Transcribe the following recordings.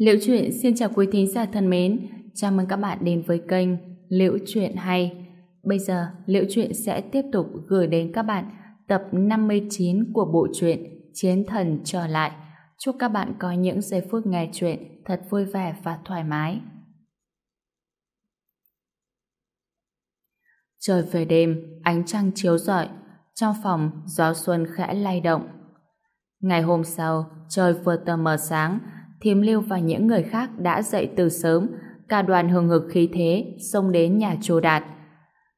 Liễu Chuyện xin chào quý thính giả thân mến, chào mừng các bạn đến với kênh Liễu Chuyện Hay. Bây giờ, Liễu Chuyện sẽ tiếp tục gửi đến các bạn tập 59 của bộ truyện Chiến Thần Trở Lại. Chúc các bạn có những giây phút nghe chuyện thật vui vẻ và thoải mái. Trời về đêm, ánh trăng chiếu rọi, trong phòng gió xuân khẽ lay động. Ngày hôm sau, trời vừa tờ mờ sáng, Thiếm Lưu và những người khác đã dậy từ sớm, cả đoàn hừng hực khí thế xông đến nhà Chu Đạt.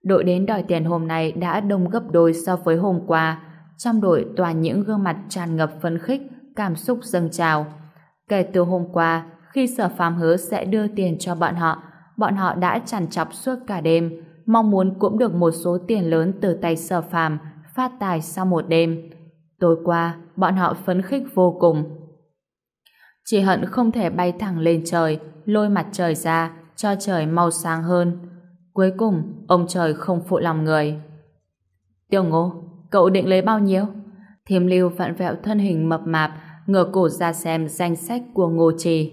Đội đến đòi tiền hôm nay đã đông gấp đôi so với hôm qua. Trong đội toàn những gương mặt tràn ngập phấn khích, cảm xúc dâng trào. Kể từ hôm qua, khi Sở Phàm hứa sẽ đưa tiền cho bọn họ, bọn họ đã chằn chọc suốt cả đêm, mong muốn cũng được một số tiền lớn từ tay Sở Phàm phát tài sau một đêm. Tối qua, bọn họ phấn khích vô cùng. Chỉ hận không thể bay thẳng lên trời, lôi mặt trời ra, cho trời mau sáng hơn. Cuối cùng, ông trời không phụ lòng người. Tiêu ngô, cậu định lấy bao nhiêu? Thiêm lưu vặn vẹo thân hình mập mạp, ngửa cổ ra xem danh sách của ngô trì.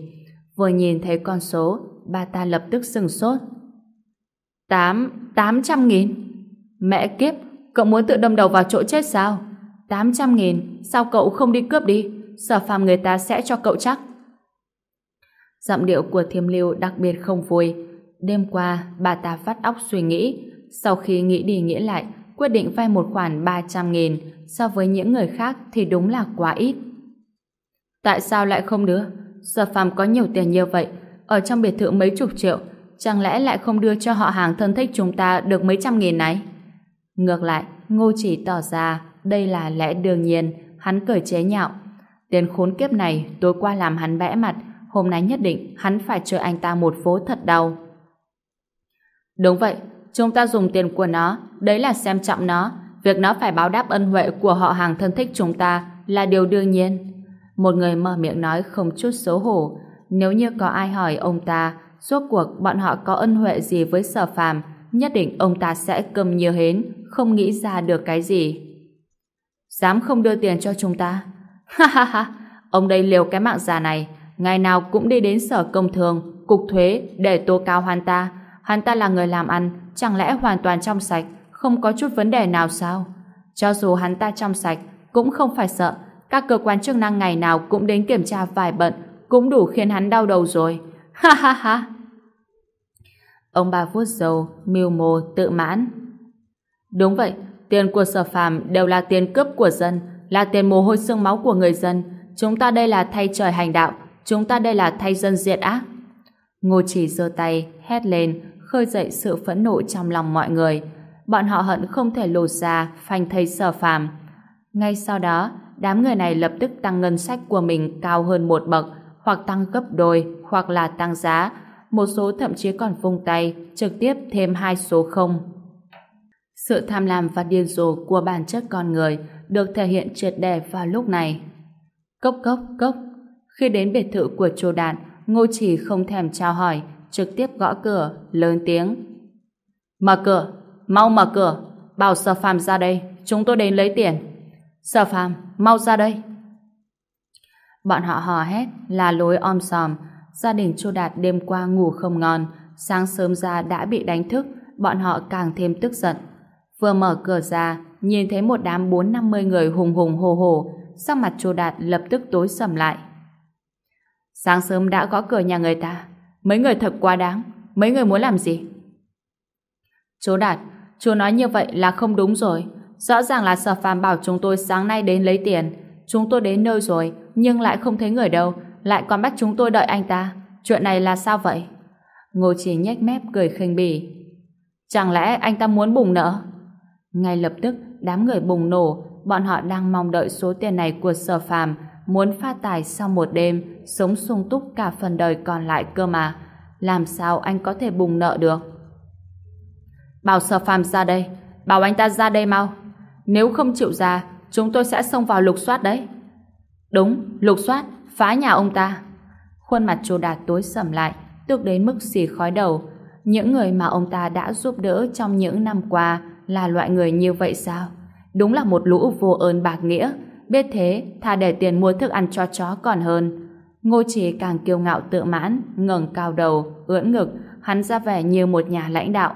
Vừa nhìn thấy con số, bà ta lập tức sừng sốt. Tám, tám trăm nghìn. Mẹ kiếp, cậu muốn tự đâm đầu vào chỗ chết sao? Tám trăm nghìn, sao cậu không đi cướp đi? Sở phàm người ta sẽ cho cậu chắc. Giọng điệu của thiêm lưu đặc biệt không vui. Đêm qua, bà ta phát óc suy nghĩ. Sau khi nghĩ đi nghĩ lại, quyết định vay một khoản 300 nghìn. So với những người khác thì đúng là quá ít. Tại sao lại không đưa? Sở phàm có nhiều tiền như vậy. Ở trong biệt thự mấy chục triệu. Chẳng lẽ lại không đưa cho họ hàng thân thích chúng ta được mấy trăm nghìn này? Ngược lại, Ngô chỉ tỏ ra đây là lẽ đương nhiên. Hắn cười chế nhạo. Tiền khốn kiếp này tối qua làm hắn bẽ mặt hôm nay nhất định hắn phải chơi anh ta một phố thật đau. Đúng vậy, chúng ta dùng tiền của nó, đấy là xem trọng nó, việc nó phải báo đáp ân huệ của họ hàng thân thích chúng ta là điều đương nhiên. Một người mở miệng nói không chút xấu hổ, nếu như có ai hỏi ông ta, suốt cuộc bọn họ có ân huệ gì với sở phàm, nhất định ông ta sẽ cầm như hến, không nghĩ ra được cái gì. Dám không đưa tiền cho chúng ta? Ha ha ha, ông đây liều cái mạng già này, ngày nào cũng đi đến sở công thường, cục thuế để tố cáo hoàn ta. Hắn ta là người làm ăn, chẳng lẽ hoàn toàn trong sạch, không có chút vấn đề nào sao? Cho dù hắn ta trong sạch, cũng không phải sợ. Các cơ quan chức năng ngày nào cũng đến kiểm tra vài bận, cũng đủ khiến hắn đau đầu rồi. Ha ha ha! Ông bà vuốt dầu, mưu mô, tự mãn. Đúng vậy, tiền của sở phàm đều là tiền cướp của dân, là tiền mồ hôi xương máu của người dân. Chúng ta đây là thay trời hành đạo, chúng ta đây là thay dân diệt ác. Ngô chỉ giơ tay, hét lên, khơi dậy sự phẫn nộ trong lòng mọi người. Bọn họ hận không thể lột ra, phanh thây sở phàm. Ngay sau đó, đám người này lập tức tăng ngân sách của mình cao hơn một bậc, hoặc tăng gấp đôi, hoặc là tăng giá. Một số thậm chí còn vung tay, trực tiếp thêm hai số không. Sự tham lam và điên rồ của bản chất con người được thể hiện triệt đề vào lúc này. Cốc cốc cốc khi đến biệt thự của Chu Đạt, Ngô Chỉ không thèm chào hỏi, trực tiếp gõ cửa, lớn tiếng. Mở cửa, mau mở cửa, bảo Sở Phàm ra đây, chúng tôi đến lấy tiền. Sở Phàm, mau ra đây. Bọn họ hò hét, là lối om sòm. Gia đình Chu Đạt đêm qua ngủ không ngon, sáng sớm ra đã bị đánh thức, bọn họ càng thêm tức giận. Vừa mở cửa ra, nhìn thấy một đám bốn năm mươi người hùng hùng hồ hồ, sắc mặt Chu Đạt lập tức tối sầm lại. Sáng sớm đã gõ cửa nhà người ta. Mấy người thật quá đáng. Mấy người muốn làm gì? Chú Đạt, chú nói như vậy là không đúng rồi. Rõ ràng là sở phàm bảo chúng tôi sáng nay đến lấy tiền. Chúng tôi đến nơi rồi, nhưng lại không thấy người đâu. Lại còn bắt chúng tôi đợi anh ta. Chuyện này là sao vậy? Ngô Chỉ nhếch mép cười khinh bỉ. Chẳng lẽ anh ta muốn bùng nợ? Ngay lập tức, đám người bùng nổ. Bọn họ đang mong đợi số tiền này của sở phàm muốn pha tài sau một đêm, sống sung túc cả phần đời còn lại cơ mà. Làm sao anh có thể bùng nợ được? Bảo sở phàm ra đây, bảo anh ta ra đây mau. Nếu không chịu ra, chúng tôi sẽ xông vào lục soát đấy. Đúng, lục soát, phá nhà ông ta. Khuôn mặt chú Đạt tối sầm lại, tức đến mức xì khói đầu. Những người mà ông ta đã giúp đỡ trong những năm qua là loại người như vậy sao? Đúng là một lũ vô ơn bạc nghĩa, biết thế thà để tiền mua thức ăn cho chó còn hơn. Ngô Chỉ càng kiêu ngạo tự mãn, ngẩng cao đầu, ưỡn ngực, hắn ra vẻ như một nhà lãnh đạo.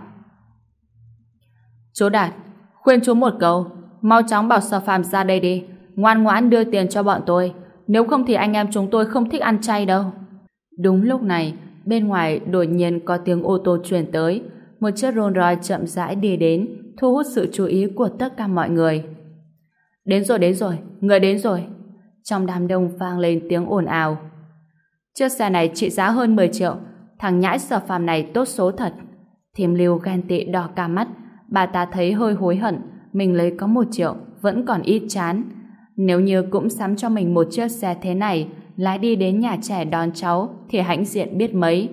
Chú Đạt, khuyên chú một câu, mau chóng bảo Sở Phàm ra đây đi, ngoan ngoãn đưa tiền cho bọn tôi, nếu không thì anh em chúng tôi không thích ăn chay đâu. Đúng lúc này, bên ngoài đột nhiên có tiếng ô tô truyền tới, một chiếc Rolls Royce chậm rãi đi đến, thu hút sự chú ý của tất cả mọi người. Đến rồi, đến rồi, người đến rồi. Trong đám đông vang lên tiếng ồn ào. Chiếc xe này trị giá hơn 10 triệu, thằng nhãi sở phàm này tốt số thật. Thiềm lưu ghen tị đỏ cả mắt, bà ta thấy hơi hối hận, mình lấy có một triệu, vẫn còn ít chán. Nếu như cũng sắm cho mình một chiếc xe thế này, lái đi đến nhà trẻ đón cháu, thì hãnh diện biết mấy.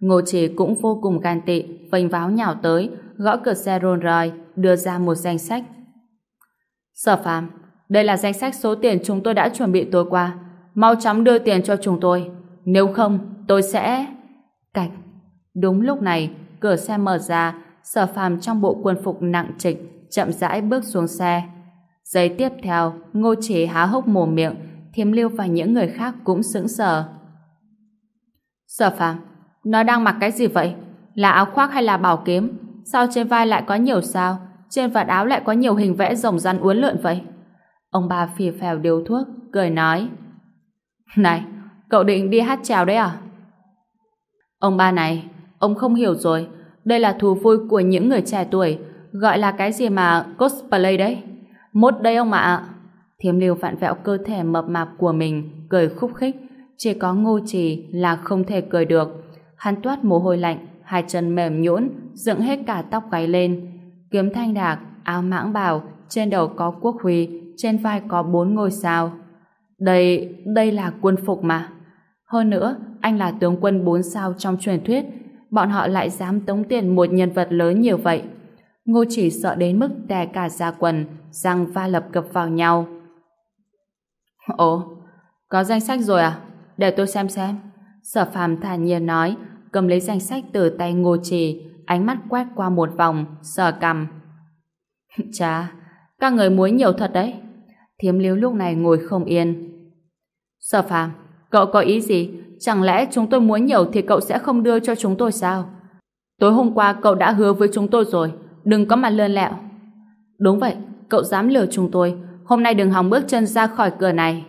Ngô Chỉ cũng vô cùng gan tị, vênh váo nhào tới, gõ cửa xe Rolls Royce, đưa ra một danh sách. Sở phàm, đây là danh sách số tiền chúng tôi đã chuẩn bị tối qua. Mau chóng đưa tiền cho chúng tôi. Nếu không, tôi sẽ... Cạch. Đúng lúc này, cửa xe mở ra, sở phàm trong bộ quân phục nặng trịch, chậm rãi bước xuống xe. Giấy tiếp theo, ngô chỉ há hốc mồm miệng, thiếm lưu và những người khác cũng sững sờ. Sở phàm, nó đang mặc cái gì vậy? Là áo khoác hay là bảo kiếm? Sao trên vai lại có nhiều sao? Trên vạt áo lại có nhiều hình vẽ rồng rắn uốn lượn vậy? Ông bà phì phèo điếu thuốc, cười nói. Này, cậu định đi hát chào đấy à? Ông ba này, ông không hiểu rồi. Đây là thú vui của những người trẻ tuổi. Gọi là cái gì mà cosplay đấy. Mốt đây ông ạ. Thiếm liêu vặn vẹo cơ thể mập mạp của mình, cười khúc khích. Chỉ có ngô trì là không thể cười được. Hắn toát mồ hôi lạnh, hai chân mềm nhũn, dựng hết cả tóc gáy lên. Kiếm thanh đạc, áo mãng bào, trên đầu có quốc huy, trên vai có bốn ngôi sao. Đây, đây là quân phục mà. Hơn nữa, anh là tướng quân bốn sao trong truyền thuyết, bọn họ lại dám tống tiền một nhân vật lớn nhiều vậy. Ngô chỉ sợ đến mức tè cả ra quần, răng va lập cập vào nhau. Ồ, có danh sách rồi à? Để tôi xem xem. Sở phàm thản nhiên nói, cầm lấy danh sách từ tay ngô trì, ánh mắt quét qua một vòng, sờ cằm. Chà, các người muối nhiều thật đấy. Thiếm liếu lúc này ngồi không yên. Sở phàm, cậu có ý gì? Chẳng lẽ chúng tôi muốn nhiều thì cậu sẽ không đưa cho chúng tôi sao? Tối hôm qua cậu đã hứa với chúng tôi rồi, đừng có mà lơn lẹo. Đúng vậy, cậu dám lừa chúng tôi, hôm nay đừng hòng bước chân ra khỏi cửa này.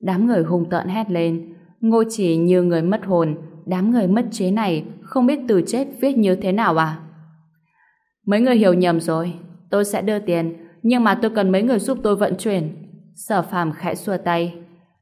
Đám người hung tợn hét lên, ngô chỉ như người mất hồn, đám người mất chế này không biết từ chết viết như thế nào à? Mấy người hiểu nhầm rồi, tôi sẽ đưa tiền, nhưng mà tôi cần mấy người giúp tôi vận chuyển. Sở phàm khẽ xua tay.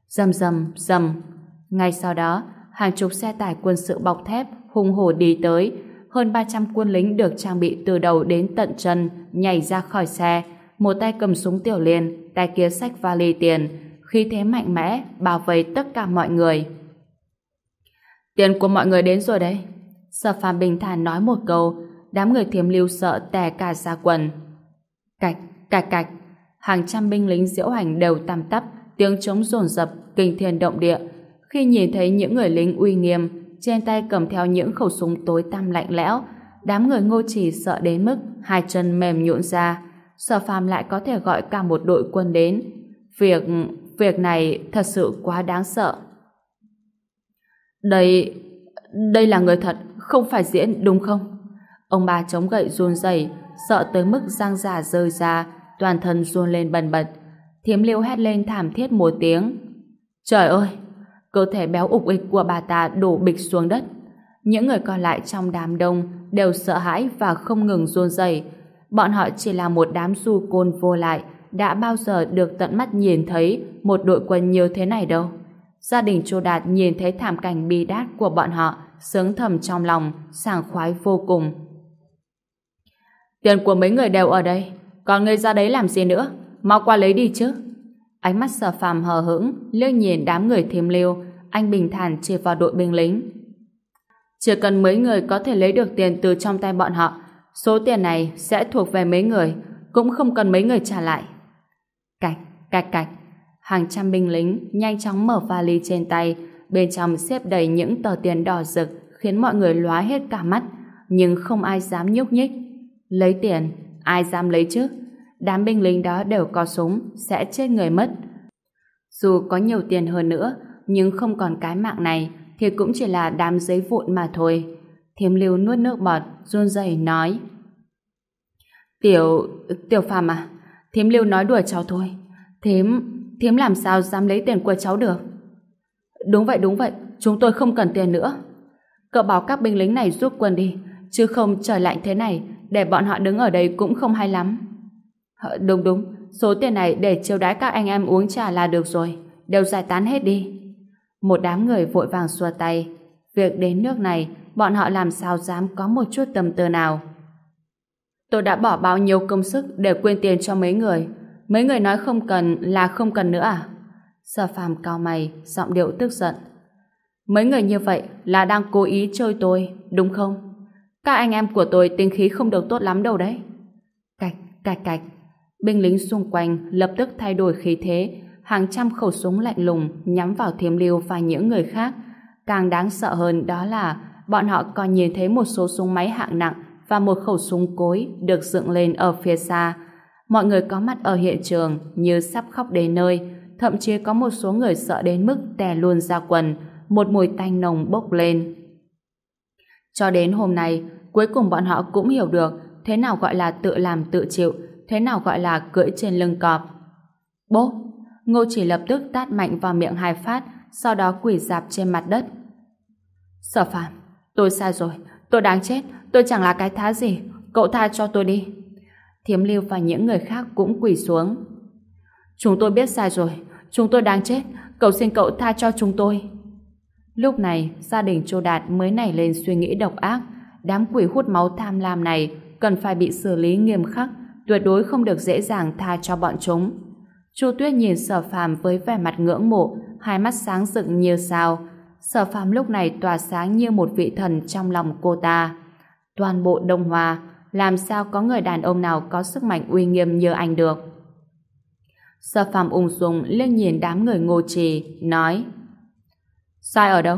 Dầm dầm, dầm. Ngay sau đó, hàng chục xe tải quân sự bọc thép hung hổ đi tới. Hơn 300 quân lính được trang bị từ đầu đến tận chân nhảy ra khỏi xe. Một tay cầm súng tiểu liên, tay kia sách vali tiền. Khí thế mạnh mẽ, bảo vệ tất cả mọi người. Tiền của mọi người đến rồi đấy. Sở phàm bình thản nói một câu, đám người thiếm lưu sợ tè cả ra quần. Cạch, cạch cạch, hàng trăm binh lính diễu hành đều tăm tắp, tiếng trống rồn rập, kinh thiên động địa. Khi nhìn thấy những người lính uy nghiêm, trên tay cầm theo những khẩu súng tối tăm lạnh lẽo, đám người ngô chỉ sợ đến mức hai chân mềm nhũn ra. Sở phàm lại có thể gọi cả một đội quân đến. Việc, việc này thật sự quá đáng sợ. Đây, đây là người thật, không phải diễn, đúng không? Ông bà chống gậy run rẩy, sợ tới mức răng giả rơi ra, toàn thân run lên bần bật. Thiếm liêu hét lên thảm thiết một tiếng. Trời ơi! Cơ thể béo ục ịch của bà ta đổ bịch xuống đất. Những người còn lại trong đám đông đều sợ hãi và không ngừng run rẩy. Bọn họ chỉ là một đám du côn vô lại, đã bao giờ được tận mắt nhìn thấy một đội quân như thế này đâu. Gia đình Chu Đạt nhìn thấy thảm cảnh bi đát của bọn họ, sướng thầm trong lòng, sảng khoái vô cùng. Tiền của mấy người đều ở đây, còn người ra đấy làm gì nữa? Mau qua lấy đi chứ. Ánh mắt sở phàm hờ hững, liếc nhìn đám người thêm lưu, anh bình thản chỉ vào đội binh lính. Chỉ cần mấy người có thể lấy được tiền từ trong tay bọn họ, số tiền này sẽ thuộc về mấy người, cũng không cần mấy người trả lại. Cạch, cạch cạch, hàng trăm binh lính nhanh chóng mở vali trên tay, bên trong xếp đầy những tờ tiền đỏ rực khiến mọi người lóa hết cả mắt, nhưng không ai dám nhúc nhích. Lấy tiền, ai dám lấy chứ? Đám binh lính đó đều có súng, sẽ chết người mất. Dù có nhiều tiền hơn nữa, nhưng không còn cái mạng này thì cũng chỉ là đám giấy vụn mà thôi. Thiếm lưu nuốt nước bọt, run rẩy nói. Tiểu... Tiểu Phàm à? Thiếm lưu nói đùa cháu thôi. Thiếm... Thiếm làm sao dám lấy tiền của cháu được? Đúng vậy, đúng vậy. Chúng tôi không cần tiền nữa. Cậu bảo các binh lính này giúp quân đi. Chứ không trời lạnh thế này để bọn họ đứng ở đây cũng không hay lắm. Ờ, đúng đúng. Số tiền này để chiêu đãi các anh em uống trà là được rồi. Đều giải tán hết đi. Một đám người vội vàng xua tay. Việc đến nước này bọn họ làm sao dám có một chút tâm tư nào. Tôi đã bỏ bao nhiêu công sức để quyên tiền cho mấy người. Mấy người nói không cần là không cần nữa à? Sở phàm cao mày, giọng điệu tức giận. Mấy người như vậy là đang cố ý chơi tôi, đúng không? Các anh em của tôi tinh khí không được tốt lắm đâu đấy. Cạch, cạch cạch. Binh lính xung quanh lập tức thay đổi khí thế, hàng trăm khẩu súng lạnh lùng nhắm vào thiếm lưu và những người khác. Càng đáng sợ hơn đó là bọn họ còn nhìn thấy một số súng máy hạng nặng và một khẩu súng cối được dựng lên ở phía xa. Mọi người có mặt ở hiện trường như sắp khóc đến nơi, thậm chí có một số người sợ đến mức tè luôn ra quần, một mùi tanh nồng bốc lên. Cho đến hôm nay, cuối cùng bọn họ cũng hiểu được thế nào gọi là tự làm tự chịu, thế nào gọi là cưỡi trên lưng cọp. Bố! Ngô chỉ lập tức tát mạnh vào miệng hai phát, sau đó quỳ dạp trên mặt đất. Sở Phạm, tôi sai rồi, tôi đáng chết, tôi chẳng là cái thá gì, cậu tha cho tôi đi. Thiếm lưu và những người khác cũng quỳ xuống. Chúng tôi biết sai rồi, chúng tôi đang chết, Cầu xin cậu tha cho chúng tôi. Lúc này, gia đình Châu Đạt mới nảy lên suy nghĩ độc ác, đám quỷ hút máu tham lam này cần phải bị xử lý nghiêm khắc, tuyệt đối không được dễ dàng tha cho bọn chúng. Chu Tuyết nhìn Sở Phàm với vẻ mặt ngưỡng mộ, hai mắt sáng rực như sao. Sở Phàm lúc này tỏa sáng như một vị thần trong lòng cô ta. Toàn bộ Đông Hoa, làm sao có người đàn ông nào có sức mạnh uy nghiêm như anh được? Sở Phàm ung dung liếc nhìn đám người Ngô Trì, nói: Sai ở đâu?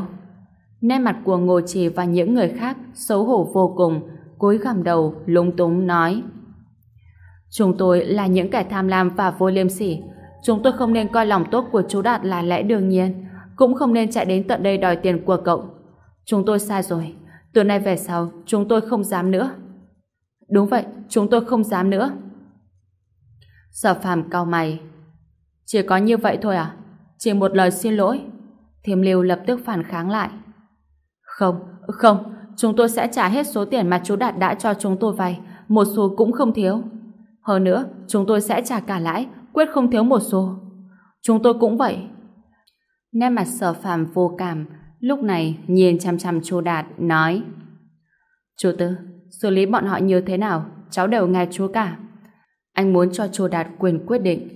Nét mặt của Ngô Trì và những người khác xấu hổ vô cùng, cúi gằm đầu, lúng túng nói: Chúng tôi là những kẻ tham lam và vô liêm sỉ. Chúng tôi không nên coi lòng tốt của chú Đạt là lẽ đương nhiên, cũng không nên chạy đến tận đây đòi tiền của cậu. Chúng tôi sai rồi. Từ nay về sau, chúng tôi không dám nữa. Đúng vậy, chúng tôi không dám nữa. Sở phàm cao mày. Chỉ có như vậy thôi à? Chỉ một lời xin lỗi. Thiêm Lưu lập tức phản kháng lại. Không, không, chúng tôi sẽ trả hết số tiền mà chú Đạt đã cho chúng tôi vay, một số cũng không thiếu. Hơn nữa, chúng tôi sẽ trả cả lãi, quyết không thiếu một số Chúng tôi cũng vậy. Nét mặt sở phàm vô cảm, lúc này nhìn chăm chăm chú Đạt, nói Chú Tư, xử lý bọn họ như thế nào, cháu đều nghe chú cả. Anh muốn cho chú Đạt quyền quyết định.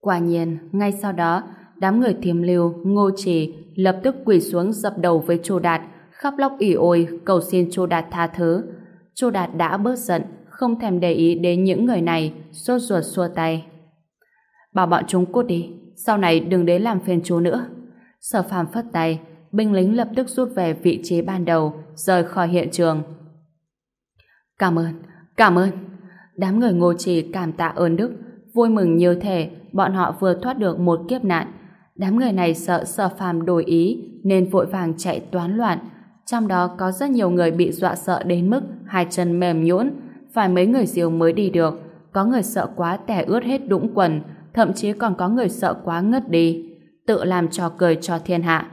Quả nhiên, ngay sau đó, đám người thiềm lưu, ngô trì lập tức quỳ xuống dập đầu với chú Đạt, khóc lóc ỉ ôi cầu xin chú Đạt tha thứ. Chú Đạt đã bớt giận, không thèm để ý đến những người này, sốt ruột xua tay. Bảo bọn chúng cút đi, sau này đừng đến làm phiền chú nữa. Sở phàm phất tay, binh lính lập tức rút về vị trí ban đầu, rời khỏi hiện trường. Cảm ơn, cảm ơn. Đám người ngô trì cảm tạ ơn Đức, vui mừng như thể bọn họ vừa thoát được một kiếp nạn. Đám người này sợ sở phàm đổi ý nên vội vàng chạy toán loạn. Trong đó có rất nhiều người bị dọa sợ đến mức hai chân mềm nhũn, phải mấy người diều mới đi được. Có người sợ quá tẻ ướt hết đũng quần, thậm chí còn có người sợ quá ngất đi. Tự làm trò cười cho thiên hạ.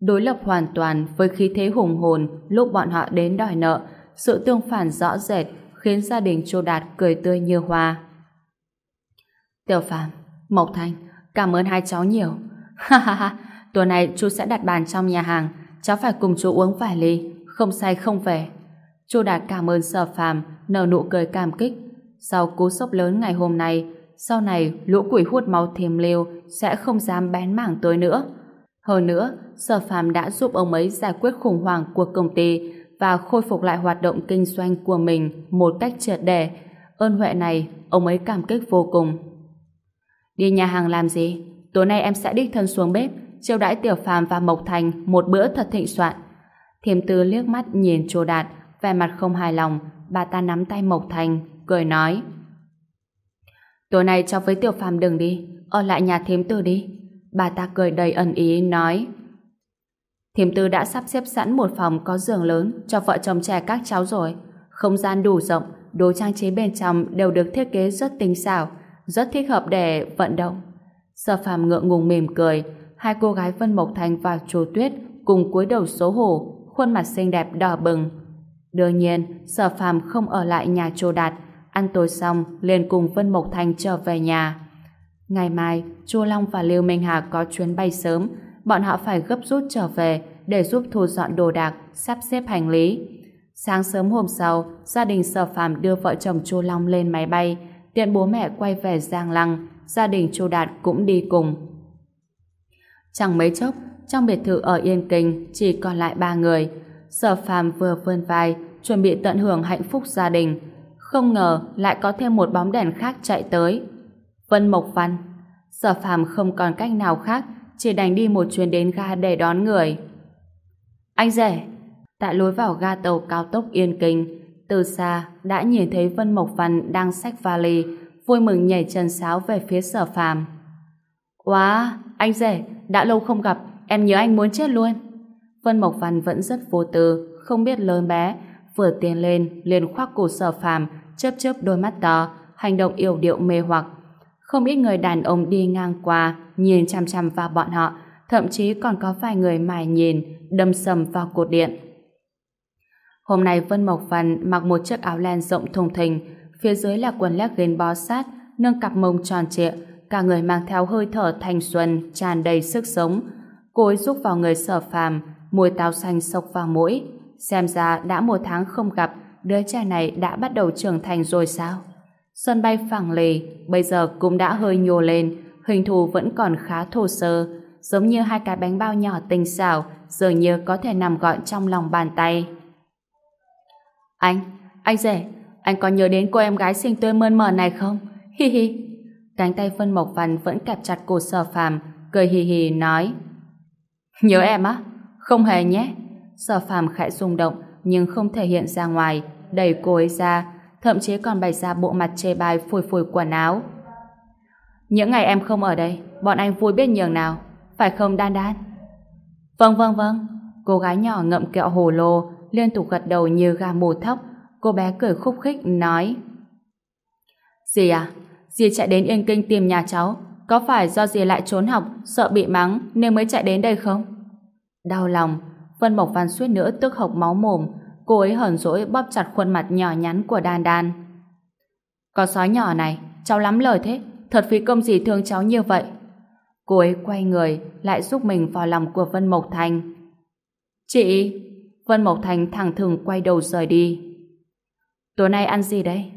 Đối lập hoàn toàn với khí thế hùng hồn lúc bọn họ đến đòi nợ, sự tương phản rõ rệt khiến gia đình Chu Đạt cười tươi như hoa. Tiểu Phạm, Mộc Thanh, cảm ơn hai cháu nhiều. Ha ha ha, tuần này chú sẽ đặt bàn trong nhà hàng, cháu phải cùng chú uống vài ly, không say không về. Chu Đạt cảm ơn Sở Phạm nở nụ cười cảm kích. Sau cú sốc lớn ngày hôm nay, sau này lũ quỷ hút máu thiềm liêu sẽ không dám bén mảng tới nữa. Hơn nữa, Sở Phạm đã giúp ông ấy giải quyết khủng hoảng của công ty và khôi phục lại hoạt động kinh doanh của mình một cách triệt để. Ơn huệ này, ông ấy cảm kích vô cùng. Đi nhà hàng làm gì? Tối nay em sẽ đích thân xuống bếp, chiêu đãi Tiểu Phàm và Mộc Thành một bữa thật thịnh soạn. Thiềm Tư liếc mắt nhìn Chu Đạt, vẻ mặt không hài lòng, bà ta nắm tay Mộc Thành, cười nói. Tối nay cháu với Tiểu Phàm đừng đi, ở lại nhà Thiếm Tư đi. Bà ta cười đầy ẩn ý nói. Thiểm tư đã sắp xếp sẵn một phòng có giường lớn cho vợ chồng trẻ các cháu rồi. Không gian đủ rộng, đồ trang trí bên trong đều được thiết kế rất tinh xảo, rất thích hợp để vận động. Sở phàm ngượng ngùng mỉm cười, hai cô gái Vân Mộc Thành và Chu Tuyết cùng cúi đầu xấu hổ, khuôn mặt xinh đẹp đỏ bừng. Đương nhiên, Sở Phàm không ở lại nhà Chu Đạt, ăn tối xong liền cùng Vân Mộc Thành trở về nhà. Ngày mai, Chu Long và Lưu Minh Hà có chuyến bay sớm, bọn họ phải gấp rút trở về để giúp thu dọn đồ đạc, sắp xếp hành lý. Sáng sớm hôm sau, gia đình Sở Phàm đưa vợ chồng Chu Long lên máy bay, tiện bố mẹ quay về Giang Lăng, gia đình Chu Đạt cũng đi cùng. Chẳng mấy chốc, trong biệt thự ở Yên Kinh chỉ còn lại ba người. Sở Phàm vừa vươn vai, chuẩn bị tận hưởng hạnh phúc gia đình. Không ngờ lại có thêm một bóng đèn khác chạy tới. Vân Mộc Văn. Sở Phàm không còn cách nào khác, chỉ đành đi một chuyến đến ga để đón người. Anh rể! Tại lối vào ga tàu cao tốc Yên Kinh, từ xa đã nhìn thấy Vân Mộc Văn đang xách vali, vui mừng nhảy chân sáo về phía sở phàm. Wow, anh rể, đã lâu không gặp, em nhớ anh muốn chết luôn. Vân Mộc Văn vẫn rất vô tư, không biết lớn bé, vừa tiến lên liền khoác cổ sở phàm, chớp chớp đôi mắt to, hành động yêu điệu mê hoặc. Không ít người đàn ông đi ngang qua, nhìn chăm chăm vào bọn họ, thậm chí còn có vài người mài nhìn, đâm sầm vào cột điện. Hôm nay Vân Mộc Văn mặc một chiếc áo len rộng thùng thình, phía dưới là quần legging bó sát, nâng cặp mông tròn trịa, cả người mang theo hơi thở thanh xuân, tràn đầy sức sống. Cô ấy rúc vào người sở phàm, mùi táo xanh sộc vào mũi. Xem ra đã một tháng không gặp, đứa trẻ này đã bắt đầu trưởng thành rồi sao? Sân bay phẳng lề bây giờ cũng đã hơi nhô lên, hình thù vẫn còn khá thô sơ, giống như hai cái bánh bao nhỏ tinh xảo, dường như có thể nằm gọn trong lòng bàn tay. Anh, anh rể, anh có nhớ đến cô em gái xinh tươi mơn mởn này không? Hi hi. Cánh tay Vân Mộc Văn vẫn kẹp chặt cổ sở phàm, cười hì hì nói. Nhớ em á? Không hề nhé. Sở phàm khẽ rung động, nhưng không thể hiện ra ngoài, đẩy cô ấy ra, thậm chí còn bày ra bộ mặt chê bai phủi phủi quần áo. Những ngày em không ở đây, bọn anh vui biết nhường nào, phải không Đan Đan? Vâng vâng vâng, cô gái nhỏ ngậm kẹo hồ lô, liên tục gật đầu như gà mù thóc, cô bé cười khúc khích nói Dì à, dì chạy đến Yên Kinh tìm nhà cháu, có phải do dì lại trốn học, sợ bị mắng nên mới chạy đến đây không? Đau lòng, Vân Mộc Văn suýt nữa tức hộc máu mồm, cô ấy hờn dỗi bóp chặt khuôn mặt nhỏ nhắn của Đan Đan. Con sói nhỏ này, cháu lắm lời thế, thật phí công gì thương cháu như vậy. Cô ấy quay người, lại giúp mình vào lòng của Vân Mộc Thành. Chị! Vân Mộc Thành thẳng thừng quay đầu rời đi. Tối nay ăn gì đây?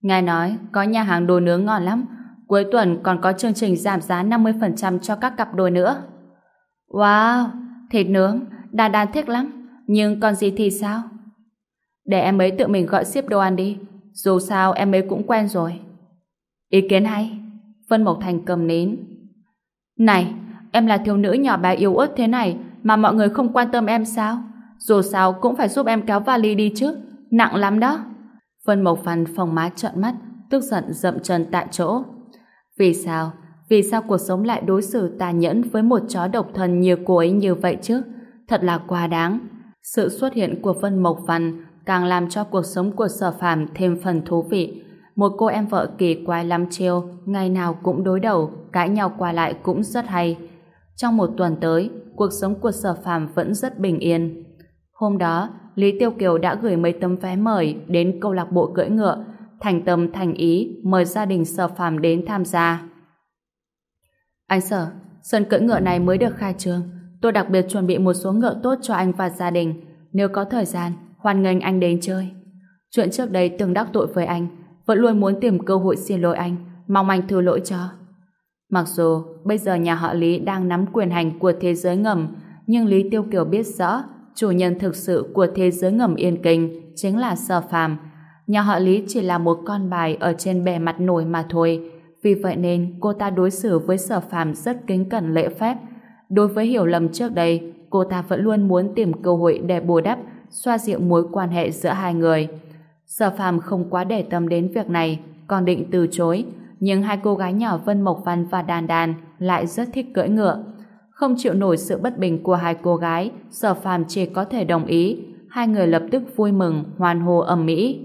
Ngài nói có nhà hàng đồ nướng ngon lắm. Cuối tuần còn có chương trình giảm giá 50% cho các cặp đôi nữa. Wow! Thịt nướng, đàn đàn thích lắm. Nhưng còn gì thì sao? Để em ấy tự mình gọi ship đồ ăn đi. Dù sao em ấy cũng quen rồi. Ý kiến hay. Vân Mộc Thành cầm nến. Này, em là thiếu nữ nhỏ bé yếu ớt thế này mà mọi người không quan tâm em sao? Dù sao cũng phải giúp em kéo vali đi chứ. Nặng lắm đó. Vân Mộc Văn phòng má trợn mắt, tức giận dậm chân tại chỗ. Vì sao? Vì sao cuộc sống lại đối xử tàn nhẫn với một chó độc thân như cô ấy như vậy chứ? Thật là quá đáng. Sự xuất hiện của Vân Mộc Văn càng làm cho cuộc sống của sở phàm thêm phần thú vị. Một cô em vợ kỳ quái lắm chiêu, ngày nào cũng đối đầu, cãi nhau qua lại cũng rất hay. Trong một tuần tới, cuộc sống của sở phàm vẫn rất bình yên. Hôm đó, Lý Tiêu Kiều đã gửi mấy tấm vé mời đến câu lạc bộ cưỡi ngựa, thành tâm thành ý mời gia đình sở phàm đến tham gia. Anh sở, sân cưỡi ngựa này mới được khai trương. Tôi đặc biệt chuẩn bị một số ngựa tốt cho anh và gia đình. Nếu có thời gian, hoan nghênh anh đến chơi. Chuyện trước đây từng đắc tội với anh, vẫn luôn muốn tìm cơ hội xin lỗi anh, mong anh thứ lỗi cho. Mặc dù bây giờ nhà họ Lý đang nắm quyền hành của thế giới ngầm, nhưng Lý Tiêu Kiều biết rõ chủ nhân thực sự của thế giới ngầm yên kinh chính là Sở Phàm. Nhà họ Lý chỉ là một con bài ở trên bề mặt nổi mà thôi. Vì vậy nên cô ta đối xử với Sở Phàm rất kính cẩn lễ phép. Đối với hiểu lầm trước đây, cô ta vẫn luôn muốn tìm cơ hội để bù đắp, xoa dịu mối quan hệ giữa hai người. Sở Phàm không quá để tâm đến việc này, còn định từ chối, nhưng hai cô gái nhỏ Vân Mộc Văn và Đàn Đàn lại rất thích cưỡi ngựa. Không chịu nổi sự bất bình của hai cô gái, Sở Phàm chỉ có thể đồng ý. Hai người lập tức vui mừng, hoàn hồ ầm ĩ.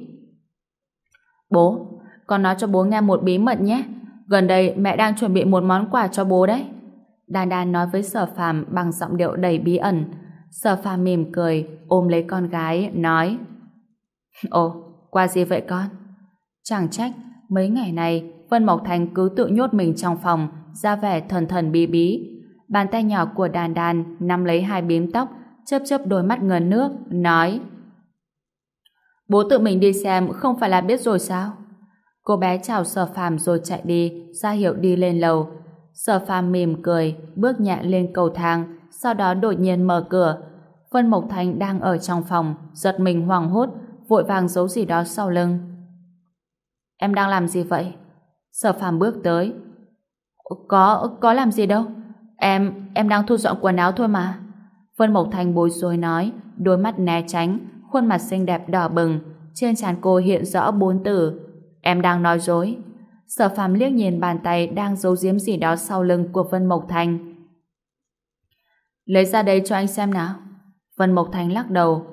Bố, con nói cho bố nghe một bí mật nhé. Gần đây mẹ đang chuẩn bị một món quà cho bố đấy. Đan Đan nói với Sở Phàm bằng giọng điệu đầy bí ẩn. Sở Phàm mỉm cười, ôm lấy con gái, nói: "Ồ, qua gì vậy con?" Chẳng trách, mấy ngày này Vân Mộc Thành cứ tự nhốt mình trong phòng, ra vẻ thần thần bí bí. Bàn tay nhỏ của Đan Đan nắm lấy hai bím tóc, chớp chớp đôi mắt ngấn nước, nói: "Bố tự mình đi xem không phải là biết rồi sao?" Cô bé chào Sở Phàm rồi chạy đi, ra hiệu đi lên lầu. Sở Phàm mỉm cười, bước nhẹ lên cầu thang, sau đó đột nhiên mở cửa. Vân Mộc Thành đang ở trong phòng, giật mình hoảng hốt, vội vàng giấu gì đó sau lưng. Em đang làm gì vậy? Sở Phàm bước tới. Có, có làm gì đâu. Em, em đang thu dọn quần áo thôi mà. Vân Mộc Thành bối rối nói, đôi mắt né tránh, khuôn mặt xinh đẹp đỏ bừng, trên trán cô hiện rõ bốn từ. Em đang nói dối. Sở Phàm liếc nhìn bàn tay đang giấu giếm gì đó sau lưng của Vân Mộc Thành. Lấy ra đây cho anh xem nào. Vân Mộc Thành lắc đầu.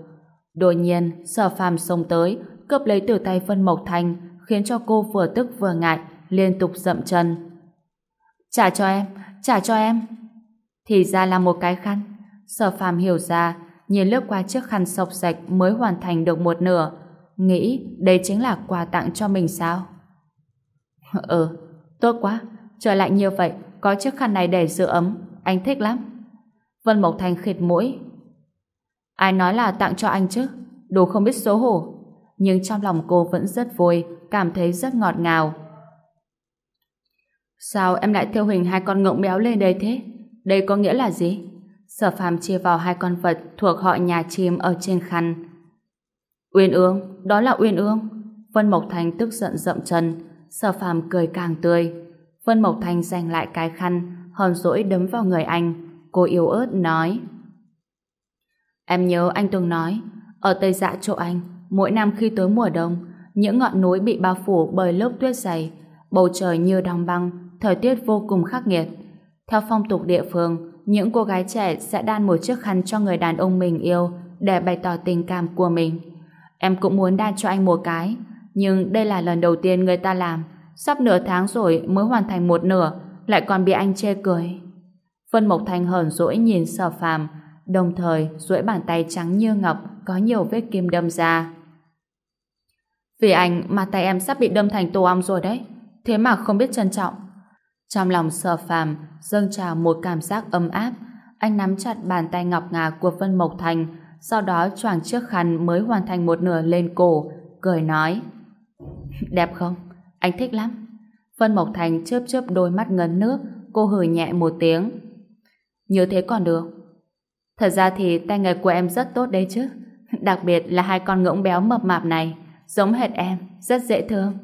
Đột nhiên, Sở Phàm xông tới, cướp lấy từ tay Vân Mộc Thành, khiến cho cô vừa tức vừa ngại, liên tục dậm chân. Trả cho em, trả cho em. Thì ra là một cái khăn. Sở Phàm hiểu ra, nhìn lướt qua chiếc khăn sọc sạch mới hoàn thành được một nửa, nghĩ đây chính là quà tặng cho mình sao? Ừ, tốt quá. Trời lạnh như vậy, có chiếc khăn này để giữ ấm, anh thích lắm. Vân Mộc Thành khịt mũi. Ai nói là tặng cho anh chứ? Đồ không biết xấu hổ. Nhưng trong lòng cô vẫn rất vui, cảm thấy rất ngọt ngào. Sao em lại theo hình hai con ngỗng béo lên đây thế? Đây có nghĩa là gì? Sở phàm chia vào hai con vật thuộc họ nhà chim ở trên khăn. Uyên ương, đó là Uyên ương. Vân Mộc Thành tức giận dậm chân, Sở phàm cười càng tươi. Vân Mộc Thành giành lại cái khăn, hờn dỗi đấm vào người anh. Cô yếu ớt nói. Em nhớ anh từng nói, ở Tây Dạ chỗ anh, mỗi năm khi tới mùa đông, những ngọn núi bị bao phủ bởi lớp tuyết dày, bầu trời như đóng băng, thời tiết vô cùng khắc nghiệt. Theo phong tục địa phương, những cô gái trẻ sẽ đan một chiếc khăn cho người đàn ông mình yêu để bày tỏ tình cảm của mình. Em cũng muốn đan cho anh một cái, nhưng đây là lần đầu tiên người ta làm. Sắp nửa tháng rồi mới hoàn thành một nửa, lại còn bị anh chê cười. Vân Mộc Thành hờn dỗi nhìn sở phàm, đồng thời duỗi bàn tay trắng như ngọc có nhiều vết kim đâm ra. Vì anh mà tay em sắp bị đâm thành tổ ong rồi đấy, thế mà không biết trân trọng. Trong lòng sở phàm dâng trào một cảm giác ấm áp, anh nắm chặt bàn tay ngọc ngà của Vân Mộc Thành, sau đó choàng chiếc khăn mới hoàn thành một nửa lên cổ, cười nói. Đẹp không? Anh thích lắm. Vân Mộc Thành chớp chớp đôi mắt ngấn nước, cô hừ nhẹ một tiếng. Như thế còn được. Thật ra thì tay nghề của em rất tốt đấy chứ. Đặc biệt là hai con ngỗng béo mập mạp này, giống hệt em, rất dễ thương.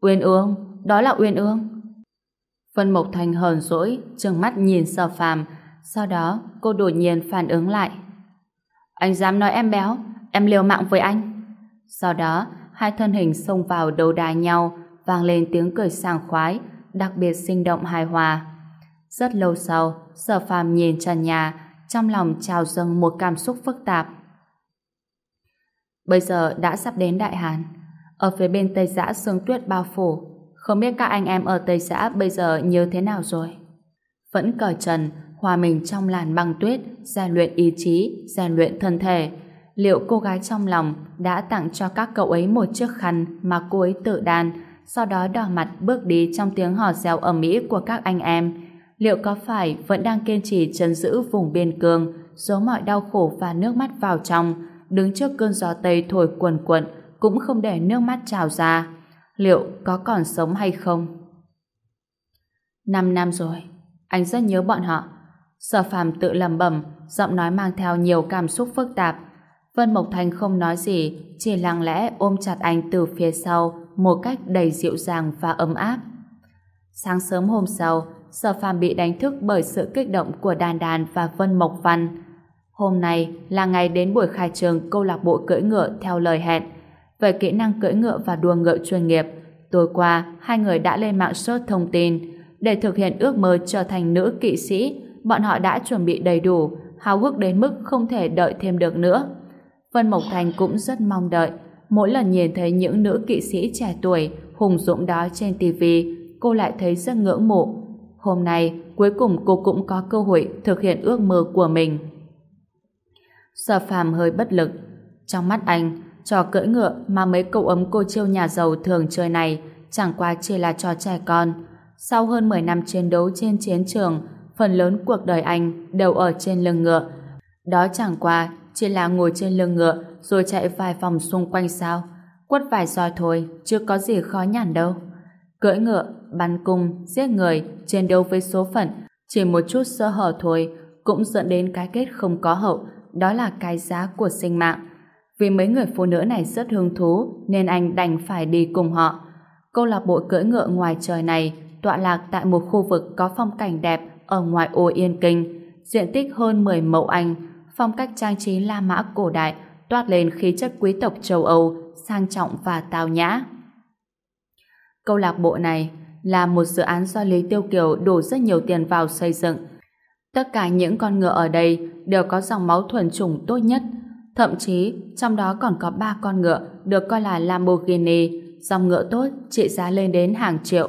Uyên ương, đó là Uyên ương. Vân Mộc Thành hờn dỗi, trừng mắt nhìn sở phàm, sau đó cô đột nhiên phản ứng lại. Anh dám nói em béo, em liều mạng với anh. Sau đó, hai thân hình xông vào đấu đá nhau, vang lên tiếng cười sảng khoái, đặc biệt sinh động hài hòa. Rất lâu sau, sở phàm nhìn trần nhà, trong lòng trào dâng một cảm xúc phức tạp. Bây giờ đã sắp đến Đại Hàn. Ở phía bên Tây Giã sương tuyết bao phủ, không biết các anh em ở Tây Giã bây giờ như thế nào rồi? Vẫn cởi trần, hòa mình trong làn băng tuyết, rèn luyện ý chí, rèn luyện thân thể. Liệu cô gái trong lòng đã tặng cho các cậu ấy một chiếc khăn mà cô ấy tự đan, sau đó đỏ mặt bước đi trong tiếng hò reo ầm ĩ của các anh em? Liệu có phải vẫn đang kiên trì trấn giữ vùng biên cương, giấu mọi đau khổ và nước mắt vào trong, đứng trước cơn gió tây thổi cuồn cuộn cũng không để nước mắt trào ra? Liệu có còn sống hay không? Năm năm rồi, anh rất nhớ bọn họ. Sở phàm tự lầm bẩm, giọng nói mang theo nhiều cảm xúc phức tạp. Vân Mộc Thành không nói gì, chỉ lặng lẽ ôm chặt anh từ phía sau, một cách đầy dịu dàng và ấm áp. Sáng sớm hôm sau, Sở Phàm bị đánh thức bởi sự kích động của Đan Đàn và Vân Mộc Văn. Hôm nay là ngày đến buổi khai trường câu lạc bộ cưỡi ngựa theo lời hẹn. Về kỹ năng cưỡi ngựa và đua ngựa chuyên nghiệp, tối qua hai người đã lên mạng search thông tin để thực hiện ước mơ trở thành nữ kỵ sĩ bọn họ đã chuẩn bị đầy đủ, háo hức đến mức không thể đợi thêm được nữa. Vân Mộc Thành cũng rất mong đợi. Mỗi lần nhìn thấy những nữ kỵ sĩ trẻ tuổi hùng dũng đó trên TV, cô lại thấy rất ngưỡng mộ. Hôm nay, cuối cùng cô cũng có cơ hội thực hiện ước mơ của mình. Sở phàm hơi bất lực. Trong mắt anh, trò cưỡi ngựa mà mấy cậu ấm cô chiêu nhà giàu thường chơi này chẳng qua chỉ là trò trẻ con. Sau hơn 10 năm chiến đấu trên chiến trường, phần lớn cuộc đời anh đều ở trên lưng ngựa. Đó chẳng qua chỉ là ngồi trên lưng ngựa rồi chạy vài vòng xung quanh sao. Quất vài roi thôi, chưa có gì khó nhằn đâu. Cưỡi ngựa, bắn cung, giết người, chiến đấu với số phận, chỉ một chút sơ hở thôi cũng dẫn đến cái kết không có hậu, đó là cái giá của sinh mạng. Vì mấy người phụ nữ này rất hứng thú nên anh đành phải đi cùng họ. Câu lạc bộ cưỡi ngựa ngoài trời này tọa lạc tại một khu vực có phong cảnh đẹp ở ngoại ô Yên Kinh, diện tích hơn 10 mẫu Anh, phong cách trang trí La Mã cổ đại toát lên khí chất quý tộc châu Âu, sang trọng và tao nhã. Câu lạc bộ này là một dự án do Lý Tiêu Kiều đổ rất nhiều tiền vào xây dựng. Tất cả những con ngựa ở đây đều có dòng máu thuần chủng tốt nhất. Thậm chí, trong đó còn có ba con ngựa được coi là Lamborghini, dòng ngựa tốt trị giá lên đến hàng triệu.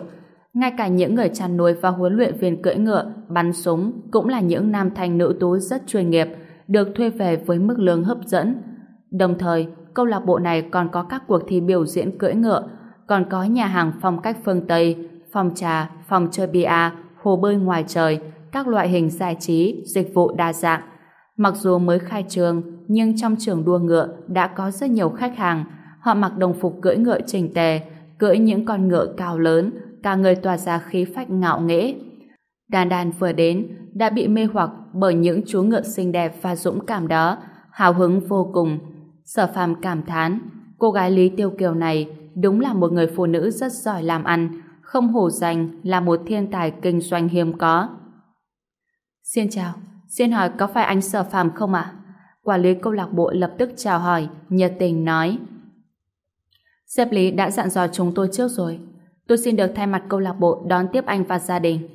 Ngay cả những người chăn nuôi và huấn luyện viên cưỡi ngựa, bắn súng cũng là những nam thanh nữ tú rất chuyên nghiệp, được thuê về với mức lương hấp dẫn. Đồng thời, câu lạc bộ này còn có các cuộc thi biểu diễn cưỡi ngựa, còn có nhà hàng phong cách phương Tây, phòng trà, phòng chơi bia, hồ bơi ngoài trời, các loại hình giải trí, dịch vụ đa dạng. Mặc dù mới khai trương, nhưng trong trường đua ngựa đã có rất nhiều khách hàng. Họ mặc đồng phục cưỡi ngựa chỉnh tề, cưỡi những con ngựa cao lớn, cả người tỏa ra khí phách ngạo nghễ. Đàn đàn vừa đến, đã bị mê hoặc bởi những chú ngựa xinh đẹp và dũng cảm đó, hào hứng vô cùng. Sở phàm cảm thán, cô gái Lý Tiêu Kiều này đúng là một người phụ nữ rất giỏi làm ăn, không hổ danh là một thiên tài kinh doanh hiếm có. Xin chào, xin hỏi có phải anh Sở Phàm không ạ? Quản lý câu lạc bộ lập tức chào hỏi, nhiệt tình nói. Xếp Lý đã dặn dò chúng tôi trước rồi. Tôi xin được thay mặt câu lạc bộ đón tiếp anh và gia đình.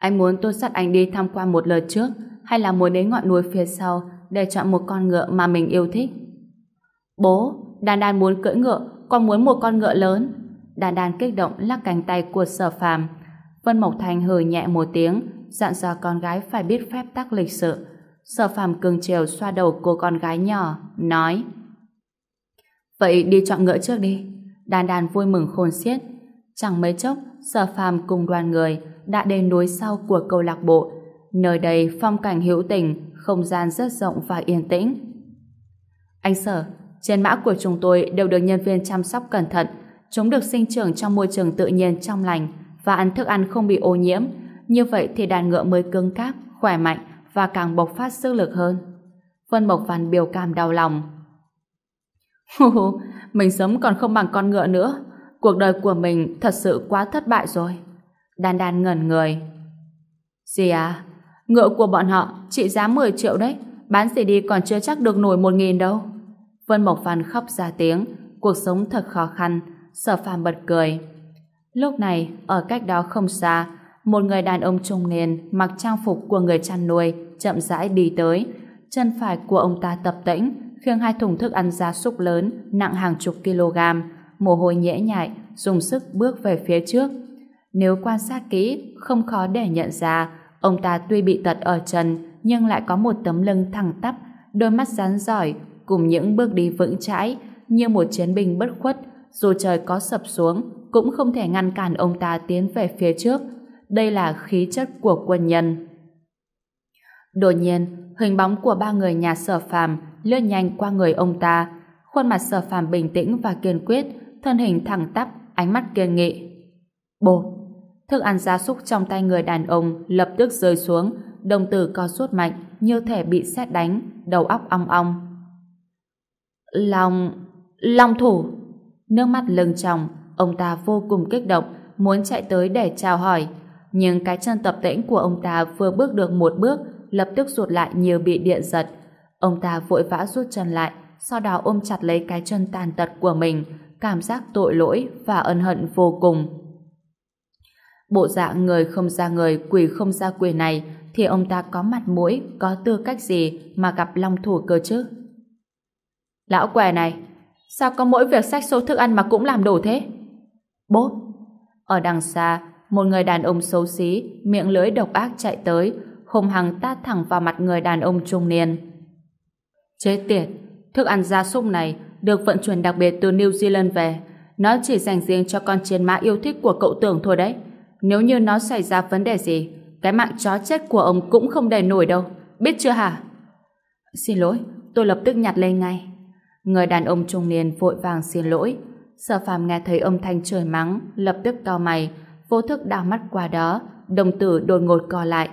Anh muốn tôi dắt anh đi tham quan một lượt trước hay là muốn đến ngọn núi phía sau để chọn một con ngựa mà mình yêu thích? Bố, Đan Đan muốn cưỡi ngựa, con muốn một con ngựa lớn. Đan Đan kích động lắc cánh tay của sở phàm. Vân Mộc Thành hừ nhẹ một tiếng, dặn dò con gái phải biết phép tắc lịch sự. Sở phàm cường chiều xoa đầu cô con gái nhỏ, nói Vậy đi chọn ngựa trước đi. Đan Đan vui mừng khôn xiết. Chẳng mấy chốc, sở phàm cùng đoàn người đã đến núi sau của câu lạc bộ. Nơi đây phong cảnh hữu tình, không gian rất rộng và yên tĩnh. Anh sở, trên mã của chúng tôi đều được nhân viên chăm sóc cẩn thận. Chúng được sinh trưởng trong môi trường tự nhiên trong lành và ăn thức ăn không bị ô nhiễm. Như vậy thì đàn ngựa mới cứng cáp, khỏe mạnh và càng bộc phát sức lực hơn. Vân Mộc Văn biểu cảm đau lòng. Hù hù, mình sống còn không bằng con ngựa nữa. Cuộc đời của mình thật sự quá thất bại rồi. Đan đan ngẩn người. Gì à? Ngựa của bọn họ trị giá 10 triệu đấy. Bán gì đi còn chưa chắc được nổi một nghìn đâu. Vân Mộc Phan khóc ra tiếng. Cuộc sống thật khó khăn. Sở phàm bật cười. Lúc này, ở cách đó không xa, một người đàn ông trung niên mặc trang phục của người chăn nuôi chậm rãi đi tới. Chân phải của ông ta tập tĩnh, khiêng hai thùng thức ăn gia súc lớn nặng hàng chục kg, mồ hôi nhễ nhại, dùng sức bước về phía trước. Nếu quan sát kỹ, không khó để nhận ra ông ta tuy bị tật ở chân nhưng lại có một tấm lưng thẳng tắp, đôi mắt rắn giỏi cùng những bước đi vững chãi như một chiến binh bất khuất dù trời có sập xuống cũng không thể ngăn cản ông ta tiến về phía trước. Đây là khí chất của quân nhân. Đột nhiên, hình bóng của ba người nhà sở phàm lướt nhanh qua người ông ta. Khuôn mặt sở phàm bình tĩnh và kiên quyết, thân hình thẳng tắp, ánh mắt kiên nghị. Bột! Thức ăn gia súc trong tay người đàn ông lập tức rơi xuống, đồng tử co rút mạnh, như thể bị xét đánh, đầu óc ong ong. Long... Long thủ! Nước mắt lưng tròng, ông ta vô cùng kích động, muốn chạy tới để chào hỏi. Nhưng cái chân tập tễnh của ông ta vừa bước được một bước, lập tức rụt lại như bị điện giật. Ông ta vội vã rút chân lại, sau đó ôm chặt lấy cái chân tàn tật của mình, cảm giác tội lỗi và ân hận vô cùng. Bộ dạng người không ra người, quỷ không ra quỷ này thì ông ta có mặt mũi, có tư cách gì mà gặp long thủ cơ chứ? Lão què này, sao có mỗi việc sách số thức ăn mà cũng làm đủ thế? Bốp! Ở đằng xa, một người đàn ông xấu xí, miệng lưỡi độc ác chạy tới, hùng hằng tát thẳng vào mặt người đàn ông trung niên. Chết tiệt! Thức ăn gia súc này được vận chuyển đặc biệt từ New Zealand về. Nó chỉ dành riêng cho con chiến mã yêu thích của cậu tưởng thôi đấy. Nếu như nó xảy ra vấn đề gì, cái mạng chó chết của ông cũng không đè nổi đâu. Biết chưa hả? Xin lỗi, tôi lập tức nhặt lên ngay. Người đàn ông trung niên vội vàng xin lỗi. Sở phàm nghe thấy âm thanh trời mắng, lập tức cao mày, vô thức đào mắt qua đó, đồng tử đột ngột co lại.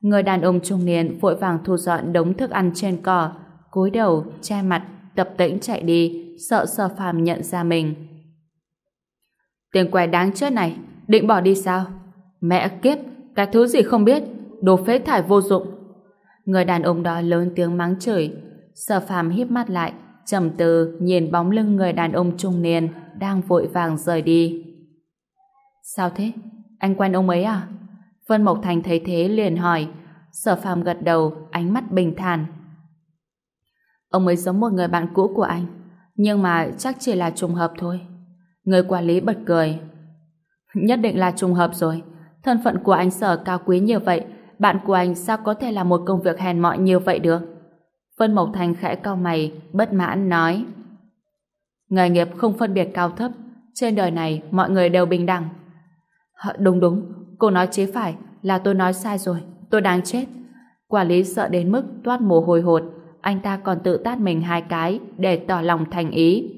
Người đàn ông trung niên vội vàng thu dọn đống thức ăn trên cỏ, cúi đầu, che mặt, tập tĩnh chạy đi, sợ sở phàm nhận ra mình. Tiền quẻ đáng chết này, định bỏ đi sao? Mẹ kiếp, cái thứ gì không biết, đồ phế thải vô dụng. Người đàn ông đó lớn tiếng mắng chửi, sở phàm híp mắt lại, trầm tư nhìn bóng lưng người đàn ông trung niên đang vội vàng rời đi. Sao thế? Anh quen ông ấy à? Vân Mộc Thành thấy thế liền hỏi, sở phàm gật đầu, ánh mắt bình thản. Ông ấy giống một người bạn cũ của anh, nhưng mà chắc chỉ là trùng hợp thôi. Người quản lý bật cười. Nhất định là trùng hợp rồi. Thân phận của anh sở cao quý như vậy, bạn của anh sao có thể là một công việc hèn mọn như vậy được? Vân Mộc Thành khẽ cau mày, bất mãn nói. Nghề nghiệp không phân biệt cao thấp, trên đời này mọi người đều bình đẳng. Đúng đúng, cô nói chế phải, là tôi nói sai rồi, tôi đáng chết. Quản lý sợ đến mức toát mồ hôi hột, anh ta còn tự tát mình hai cái để tỏ lòng thành ý.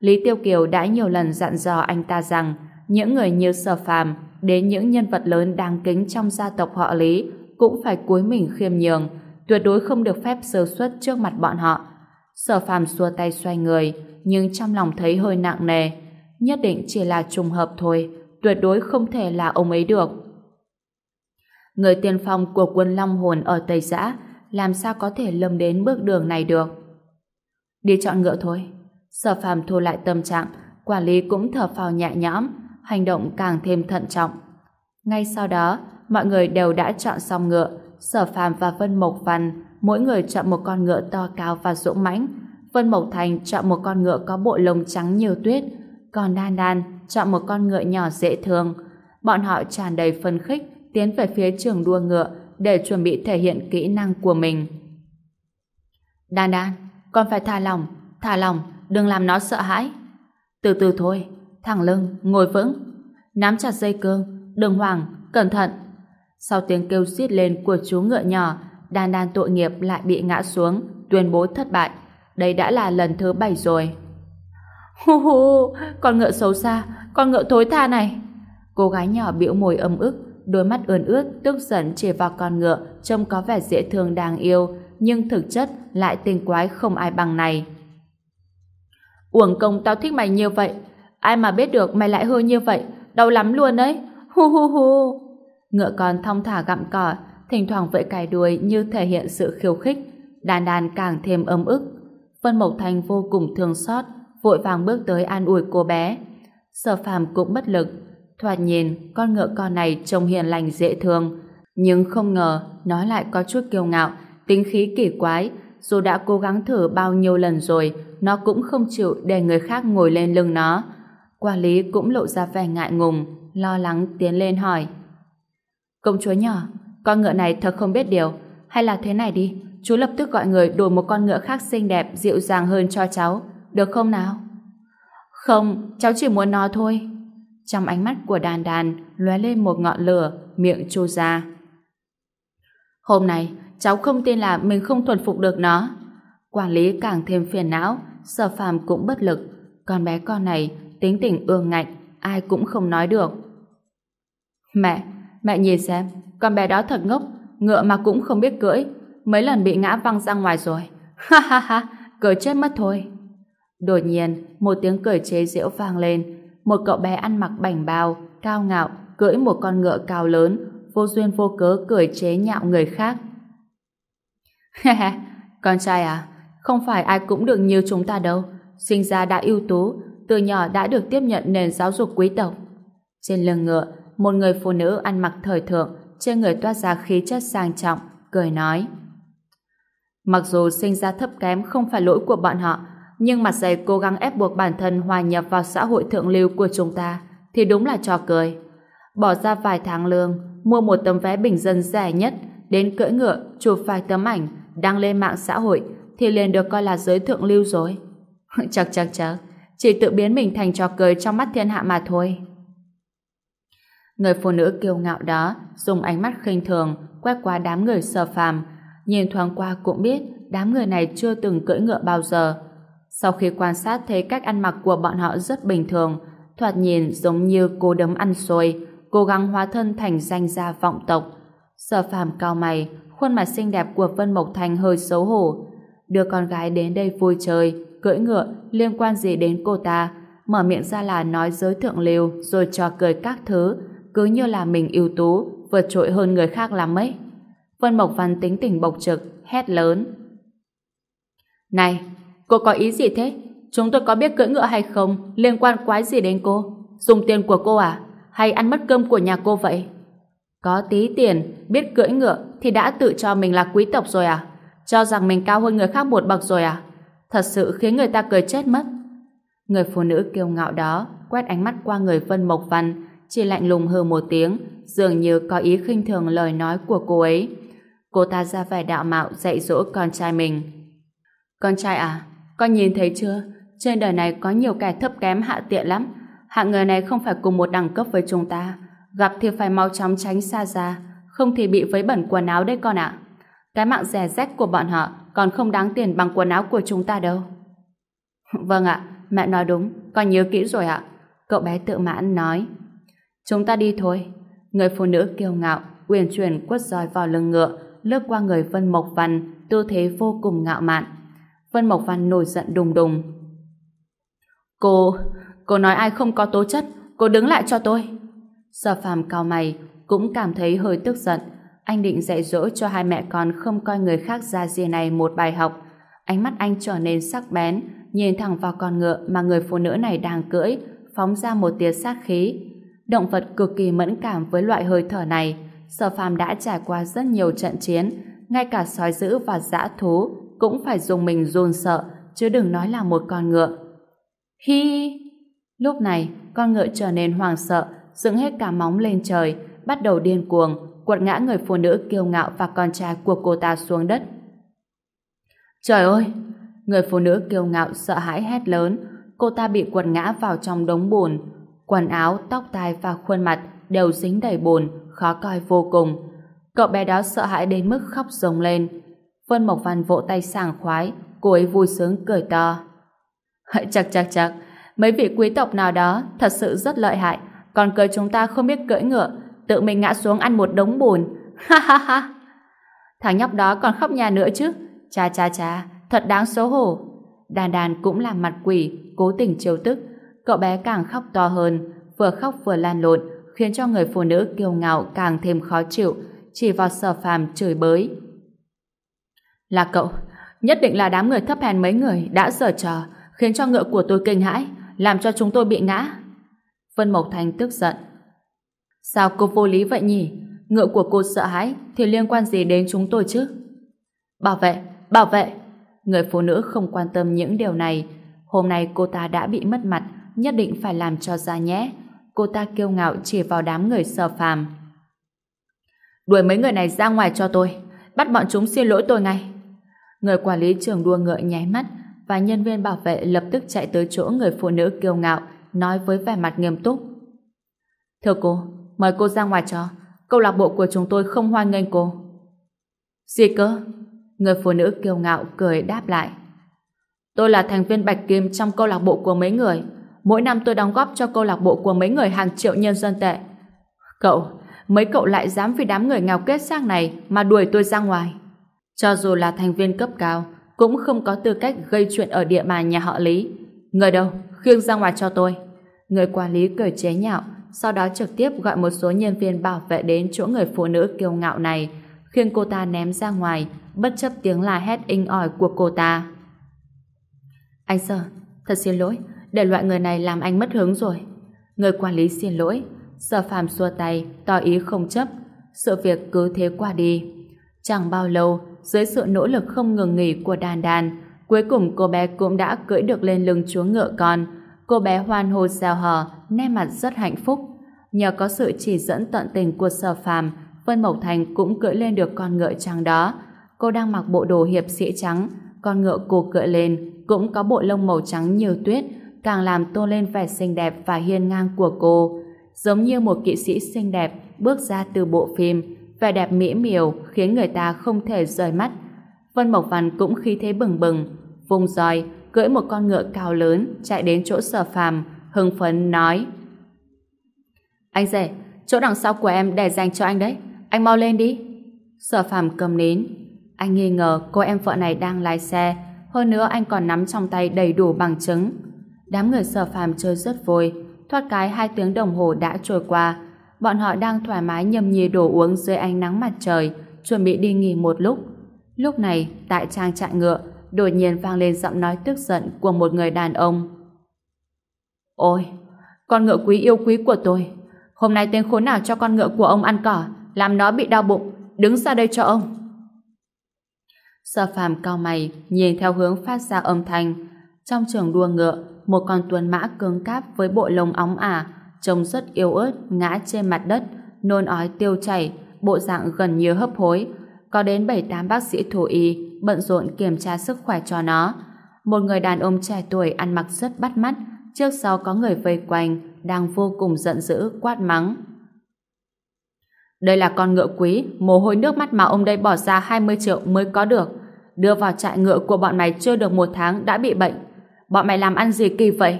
Lý Tiêu Kiều đã nhiều lần dặn dò anh ta rằng những người như Sở Phàm đến những nhân vật lớn đáng kính trong gia tộc họ Lý cũng phải cúi mình khiêm nhường, tuyệt đối không được phép sơ suất trước mặt bọn họ. Sở Phàm xua tay xoay người, nhưng trong lòng thấy hơi nặng nề. Nhất định chỉ là trùng hợp thôi, tuyệt đối không thể là ông ấy được. Người tiên phong của quân Long Hồn ở Tây Giã làm sao có thể lâm đến bước đường này được. Đi chọn ngựa thôi. Sở phàm thu lại tâm trạng, quản lý cũng thở phào nhẹ nhõm, hành động càng thêm thận trọng. Ngay sau đó, mọi người đều đã chọn xong ngựa, Sở Phàm và Vân Mộc Văn mỗi người chọn một con ngựa to cao và dũng mãnh. Vân Mộc Thành chọn một con ngựa có bộ lông trắng nhiều tuyết, còn Đan Đan chọn một con ngựa nhỏ dễ thương. Bọn họ tràn đầy phấn khích tiến về phía trường đua ngựa để chuẩn bị thể hiện kỹ năng của mình. Đan Đan, con phải thả lòng, thả lòng, đừng làm nó sợ hãi. Từ từ thôi, thẳng lưng, ngồi vững, nắm chặt dây cương, đừng hoảng, cẩn thận. Sau tiếng kêu xít lên của chú ngựa nhỏ, đan đan tội nghiệp lại bị ngã xuống, tuyên bố thất bại. Đây đã là lần thứ bảy rồi. Hu hu, con ngựa xấu xa, con ngựa thối tha này. Cô gái nhỏ biểu môi âm ức, đôi mắt ươn ướt, tức giận chỉ vào con ngựa, trông có vẻ dễ thương đáng yêu, nhưng thực chất lại tình quái không ai bằng này. Uổng công tao thích mày nhiều vậy, ai mà biết được mày lại hư như vậy, đau lắm luôn đấy. Hu hu hu. Ngựa con thong thả gặm cỏ, thỉnh thoảng vẫy cài đuôi như thể hiện sự khiêu khích, đàn đàn càng thêm ấm ức. Vân Mộc Thành vô cùng thương xót, vội vàng bước tới an ủi cô bé. Sở phàm cũng bất lực, thoạt nhìn con ngựa con này trông hiền lành dễ thương, nhưng không ngờ nó lại có chút kiêu ngạo, tính khí kỳ quái, dù đã cố gắng thử bao nhiêu lần rồi, nó cũng không chịu để người khác ngồi lên lưng nó. Quản lý cũng lộ ra vẻ ngại ngùng, lo lắng tiến lên hỏi. Công chúa nhỏ, con ngựa này thật không biết điều, hay là thế này đi, chú lập tức gọi người đổi một con ngựa khác xinh đẹp, dịu dàng hơn cho cháu, được không nào? Không, cháu chỉ muốn nó thôi. Trong ánh mắt của đàn đàn lóe lên một ngọn lửa, miệng chu ra. Hôm nay, cháu không tin là mình không thuần phục được nó. Quản lý càng thêm phiền não, sở phàm cũng bất lực. Con bé con này, tính tình ương ngạnh, ai cũng không nói được. Mẹ, mẹ nhìn xem, con bé đó thật ngốc, ngựa mà cũng không biết cưỡi, mấy lần bị ngã văng ra ngoài rồi. Ha ha ha, cười chết mất thôi. Đột nhiên, một tiếng cười chế giễu vang lên, một cậu bé ăn mặc bảnh bao, cao ngạo, cưỡi một con ngựa cao lớn, vô duyên vô cớ cười chế nhạo người khác. con trai à, không phải ai cũng được như chúng ta đâu, sinh ra đã ưu tú, từ nhỏ đã được tiếp nhận nền giáo dục quý tộc. Trên lưng ngựa, một người phụ nữ ăn mặc thời thượng, trên người toát ra khí chất sang trọng, cười nói. Mặc dù sinh ra thấp kém không phải lỗi của bọn họ, nhưng mặt dày cố gắng ép buộc bản thân hòa nhập vào xã hội thượng lưu của chúng ta thì đúng là trò cười. Bỏ ra vài tháng lương, mua một tấm vé bình dân rẻ nhất, đến cưỡi ngựa, chụp vài tấm ảnh, đăng lên mạng xã hội thì liền được coi là giới thượng lưu rồi. chắc chắc chắc, chỉ tự biến mình thành trò cười trong mắt thiên hạ mà thôi. Người phụ nữ kiêu ngạo đó dùng ánh mắt khinh thường quét qua đám người sờ phàm, nhìn thoáng qua cũng biết đám người này chưa từng cưỡi ngựa bao giờ. Sau khi quan sát thấy cách ăn mặc của bọn họ rất bình thường, thoạt nhìn giống như cô đấm ăn xôi, cố gắng hóa thân thành danh gia vọng tộc. Sở phàm cao mày, khuôn mặt xinh đẹp của Vân Mộc Thành hơi xấu hổ. Đưa con gái đến đây vui chơi, cưỡi ngựa, liên quan gì đến cô ta, mở miệng ra là nói giới thượng lưu rồi cho cười các thứ, cứ như là mình ưu tú, vượt trội hơn người khác lắm ấy. Vân Mộc Văn tính tình bộc trực, hét lớn. Này, cô có ý gì thế? Chúng tôi có biết cưỡi ngựa hay không? Liên quan quái gì đến cô? Dùng tiền của cô à? Hay ăn mất cơm của nhà cô vậy? Có tí tiền, biết cưỡi ngựa thì đã tự cho mình là quý tộc rồi à? Cho rằng mình cao hơn người khác một bậc rồi à? Thật sự khiến người ta cười chết mất. Người phụ nữ kiêu ngạo đó quét ánh mắt qua người Vân Mộc Văn chỉ lạnh lùng hừ một tiếng dường như có ý khinh thường lời nói của cô ấy. Cô ta ra vẻ đạo mạo dạy dỗ con trai mình. Con trai à, con nhìn thấy chưa? Trên đời này có nhiều kẻ thấp kém hạ tiện lắm. Hạng người này không phải cùng một đẳng cấp với chúng ta. Gặp thì phải mau chóng tránh xa ra, không thì bị vấy bẩn quần áo đấy con ạ. Cái mạng rẻ rách của bọn họ còn không đáng tiền bằng quần áo của chúng ta đâu. Vâng ạ, mẹ nói đúng, con nhớ kỹ rồi ạ. Cậu bé tự mãn nói. Chúng ta đi thôi. Người phụ nữ kiêu ngạo, quyền chuyển quất roi vào lưng ngựa, lướt qua người Vân Mộc Văn, tư thế vô cùng ngạo mạn. Vân Mộc Văn nổi giận đùng đùng. Cô, cô nói ai không có tố chất, cô đứng lại cho tôi. Sở phàm cao mày, cũng cảm thấy hơi tức giận. Anh định dạy dỗ cho hai mẹ con không coi người khác ra gì này một bài học. Ánh mắt anh trở nên sắc bén, nhìn thẳng vào con ngựa mà người phụ nữ này đang cưỡi, phóng ra một tia sát khí. Động vật cực kỳ mẫn cảm với loại hơi thở này. Sở phàm đã trải qua rất nhiều trận chiến, ngay cả sói dữ và dã thú cũng phải dùng mình run sợ, chứ đừng nói là một con ngựa. Hi! Lúc này, con ngựa trở nên hoàng sợ, dựng hết cả móng lên trời, bắt đầu điên cuồng, quật ngã người phụ nữ kiêu ngạo và con trai của cô ta xuống đất. Trời ơi! Người phụ nữ kiêu ngạo sợ hãi hét lớn, cô ta bị quật ngã vào trong đống bùn. Quần áo, tóc tai và khuôn mặt đều dính đầy bùn, khó coi vô cùng. Cậu bé đó sợ hãi đến mức khóc rồng lên. Vân Mộc Văn vỗ tay sảng khoái, cô ấy vui sướng cười to. Chắc chắc chắc, mấy vị quý tộc nào đó thật sự rất lợi hại, còn cười chúng ta không biết cưỡi ngựa, tự mình ngã xuống ăn một đống bùn. Ha ha ha! Thằng nhóc đó còn khóc nhà nữa chứ. Cha cha cha, thật đáng xấu hổ. Đàn đàn cũng làm mặt quỷ, cố tình chiêu tức. Cậu bé càng khóc to hơn, vừa khóc vừa lan lộn, khiến cho người phụ nữ kiêu ngạo càng thêm khó chịu, chỉ vào sở phàm chửi bới. Là cậu, nhất định là đám người thấp hèn mấy người đã giở trò, khiến cho ngựa của tôi kinh hãi, làm cho chúng tôi bị ngã. Vân Mộc Thành tức giận. Sao cô vô lý vậy nhỉ? Ngựa của cô sợ hãi thì liên quan gì đến chúng tôi chứ? Bảo vệ, bảo vệ! Người phụ nữ không quan tâm những điều này. Hôm nay cô ta đã bị mất mặt, nhất định phải làm cho ra nhé. Cô ta kiêu ngạo chỉ vào đám người sờ phàm. Đuổi mấy người này ra ngoài cho tôi. Bắt bọn chúng xin lỗi tôi ngay. Người quản lý trường đua ngựa nháy mắt và nhân viên bảo vệ lập tức chạy tới chỗ người phụ nữ kiêu ngạo nói với vẻ mặt nghiêm túc. Thưa cô, mời cô ra ngoài cho. Câu lạc bộ của chúng tôi không hoan nghênh cô. Gì cơ? Người phụ nữ kiêu ngạo cười đáp lại. Tôi là thành viên Bạch Kim trong câu lạc bộ của mấy người. Mỗi năm tôi đóng góp cho câu lạc bộ của mấy người hàng triệu nhân dân tệ. Cậu, mấy cậu lại dám vì đám người nghèo kết xác này mà đuổi tôi ra ngoài. Cho dù là thành viên cấp cao, cũng không có tư cách gây chuyện ở địa bàn nhà họ Lý. Người đâu, khiêng ra ngoài cho tôi. Người quản lý cười chế nhạo, sau đó trực tiếp gọi một số nhân viên bảo vệ đến chỗ người phụ nữ kiêu ngạo này, khiến cô ta ném ra ngoài, bất chấp tiếng la hét inh ỏi của cô ta. Anh Sơ, thật xin lỗi, để loại người này làm anh mất hứng rồi. Người quản lý xin lỗi, Sở phàm xua tay, tỏ ý không chấp. sự việc cứ thế qua đi. Chẳng bao lâu, dưới sự nỗ lực không ngừng nghỉ của đàn đàn, cuối cùng cô bé cũng đã cưỡi được lên lưng chúa ngựa con. Cô bé hoan hô rào hò, nét mặt rất hạnh phúc. Nhờ có sự chỉ dẫn tận tình của sở phàm, Vân Mộc Thành cũng cưỡi lên được con ngựa trắng đó. Cô đang mặc bộ đồ hiệp sĩ trắng, con ngựa cô cưỡi lên cũng có bộ lông màu trắng nhiều tuyết, càng làm tô lên vẻ xinh đẹp và hiên ngang của cô. Giống như một kỵ sĩ xinh đẹp bước ra từ bộ phim, vẻ đẹp mỹ miều khiến người ta không thể rời mắt. Vân Mộc Văn cũng khí thế bừng bừng, vùng roi, cưỡi một con ngựa cao lớn chạy đến chỗ sở phàm, hưng phấn nói Anh rể, chỗ đằng sau của em để dành cho anh đấy, anh mau lên đi. Sở phàm cầm nến, anh nghi ngờ cô em vợ này đang lái xe, hơn nữa anh còn nắm trong tay đầy đủ bằng chứng. Đám người sở phàm chơi rất vui, thoát cái hai tiếng đồng hồ đã trôi qua. Bọn họ đang thoải mái nhâm nhi đồ uống dưới ánh nắng mặt trời, chuẩn bị đi nghỉ một lúc. Lúc này, tại trang trại ngựa, đột nhiên vang lên giọng nói tức giận của một người đàn ông. Ôi, con ngựa quý yêu quý của tôi. Hôm nay tên khốn nào cho con ngựa của ông ăn cỏ, làm nó bị đau bụng, đứng ra đây cho ông. Sở phàm cao mày, nhìn theo hướng phát ra âm thanh. Trong trường đua ngựa, một con tuần mã cứng cáp với bộ lông óng ả, trông rất yếu ớt, ngã trên mặt đất, nôn ói tiêu chảy, bộ dạng gần như hấp hối. Có đến 7-8 bác sĩ thú y bận rộn kiểm tra sức khỏe cho nó. Một người đàn ông trẻ tuổi ăn mặc rất bắt mắt, trước sau có người vây quanh, đang vô cùng giận dữ, quát mắng. Đây là con ngựa quý, mồ hôi nước mắt mà ông đây bỏ ra 20 triệu mới có được. Đưa vào trại ngựa của bọn mày chưa được một tháng đã bị bệnh. Bọn mày làm ăn gì kỳ vậy?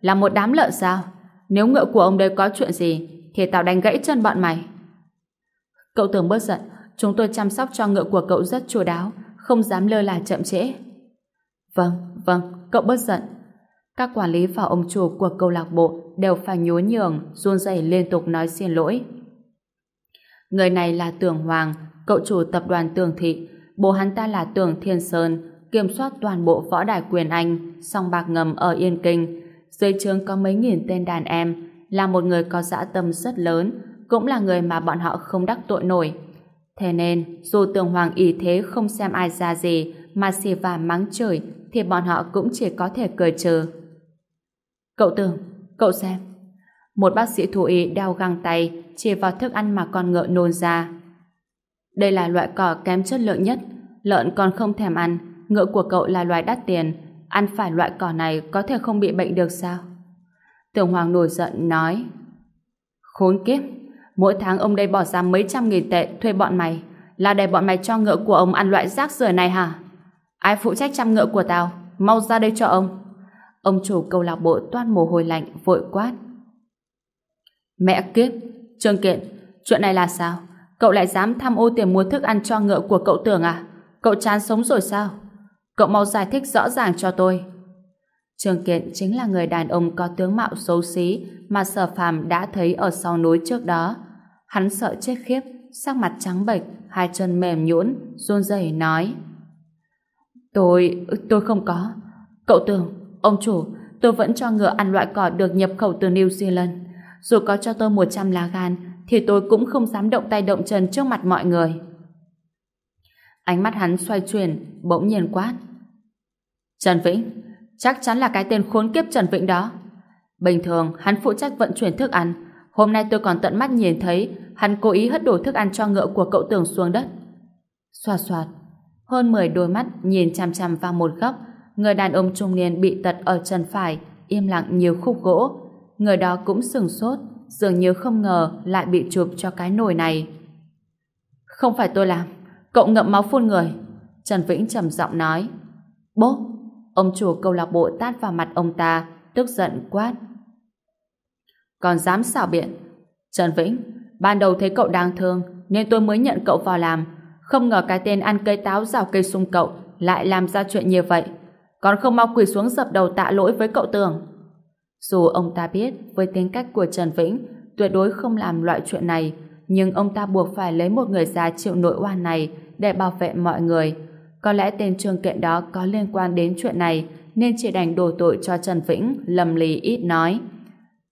Là một đám lợn sao? Nếu ngựa của ông đây có chuyện gì, thì tao đánh gãy chân bọn mày. Cậu tưởng bớt giận, chúng tôi chăm sóc cho ngựa của cậu rất chu đáo, không dám lơ là chậm trễ. Vâng, vâng, cậu bớt giận. Các quản lý và ông chủ của câu lạc bộ đều phải nhố nhường, run rẩy liên tục nói xin lỗi. Người này là Tưởng Hoàng, cậu chủ tập đoàn Tường Thị. Bố hắn ta là Tưởng Thiên Sơn, kiểm soát toàn bộ võ đài quyền Anh, song bạc ngầm ở Yên Kinh. Dưới trướng có mấy nghìn tên đàn em, là một người có dã tâm rất lớn, cũng là người mà bọn họ không đắc tội nổi. Thế nên, dù tường Hoàng ý thế không xem ai ra gì, mà xì và mắng chửi, thì bọn họ cũng chỉ có thể cười trừ. Cậu Tưởng, cậu xem. Một bác sĩ thú y đeo găng tay, chỉ vào thức ăn mà con ngựa nôn ra. Đây là loại cỏ kém chất lượng nhất, lợn còn không thèm ăn, ngựa của cậu là loài đắt tiền, ăn phải loại cỏ này có thể không bị bệnh được sao? Tưởng Hoàng nổi giận nói Khốn kiếp, mỗi tháng ông đây bỏ ra mấy trăm nghìn tệ thuê bọn mày, là để bọn mày cho ngựa của ông ăn loại rác rưởi này hả? Ai phụ trách chăm ngựa của tao? Mau ra đây cho ông. Ông chủ câu lạc bộ toan mồ hôi lạnh vội quát. Mẹ kiếp, Trương Kiện, chuyện này là sao? Cậu lại dám tham ô tiền mua thức ăn cho ngựa của cậu tưởng à? Cậu chán sống rồi sao? Cậu mau giải thích rõ ràng cho tôi. Trương Kiện chính là người đàn ông có tướng mạo xấu xí mà sở phàm đã thấy ở sau núi trước đó. Hắn sợ chết khiếp, sắc mặt trắng bệch, hai chân mềm nhũn, run rẩy nói. Tôi, tôi không có. Cậu tưởng, ông chủ, tôi vẫn cho ngựa ăn loại cỏ được nhập khẩu từ New Zealand. Dù có cho tôi 100 lá gan, thì tôi cũng không dám động tay động chân trước mặt mọi người. Ánh mắt hắn xoay chuyển, bỗng nhiên quát. Trần Vĩnh, chắc chắn là cái tên khốn kiếp Trần Vĩnh đó. Bình thường, hắn phụ trách vận chuyển thức ăn. Hôm nay tôi còn tận mắt nhìn thấy hắn cố ý hất đổ thức ăn cho ngựa của cậu tưởng xuống đất. Xoạt xoạt, hơn 10 đôi mắt nhìn chằm chằm vào một góc, người đàn ông trung niên bị tật ở chân phải, im lặng nhiều khúc gỗ. Người đó cũng sừng sốt, dường như không ngờ lại bị chụp cho cái nồi này. Không phải tôi làm, cậu ngậm máu phun người. Trần Vĩnh trầm giọng nói. Bố! Ông chủ câu lạc bộ tát vào mặt ông ta, tức giận quát. Còn dám xảo biện. Trần Vĩnh, ban đầu thấy cậu đang thương, nên tôi mới nhận cậu vào làm. Không ngờ cái tên ăn cây táo rào cây sung cậu lại làm ra chuyện như vậy. Còn không mau quỳ xuống dập đầu tạ lỗi với cậu tưởng. Dù ông ta biết với tính cách của Trần Vĩnh tuyệt đối không làm loại chuyện này, nhưng ông ta buộc phải lấy một người già chịu nội oan này để bảo vệ mọi người. Có lẽ tên trương kiện đó có liên quan đến chuyện này nên chỉ đành đổ tội cho Trần Vĩnh lầm lì ít nói.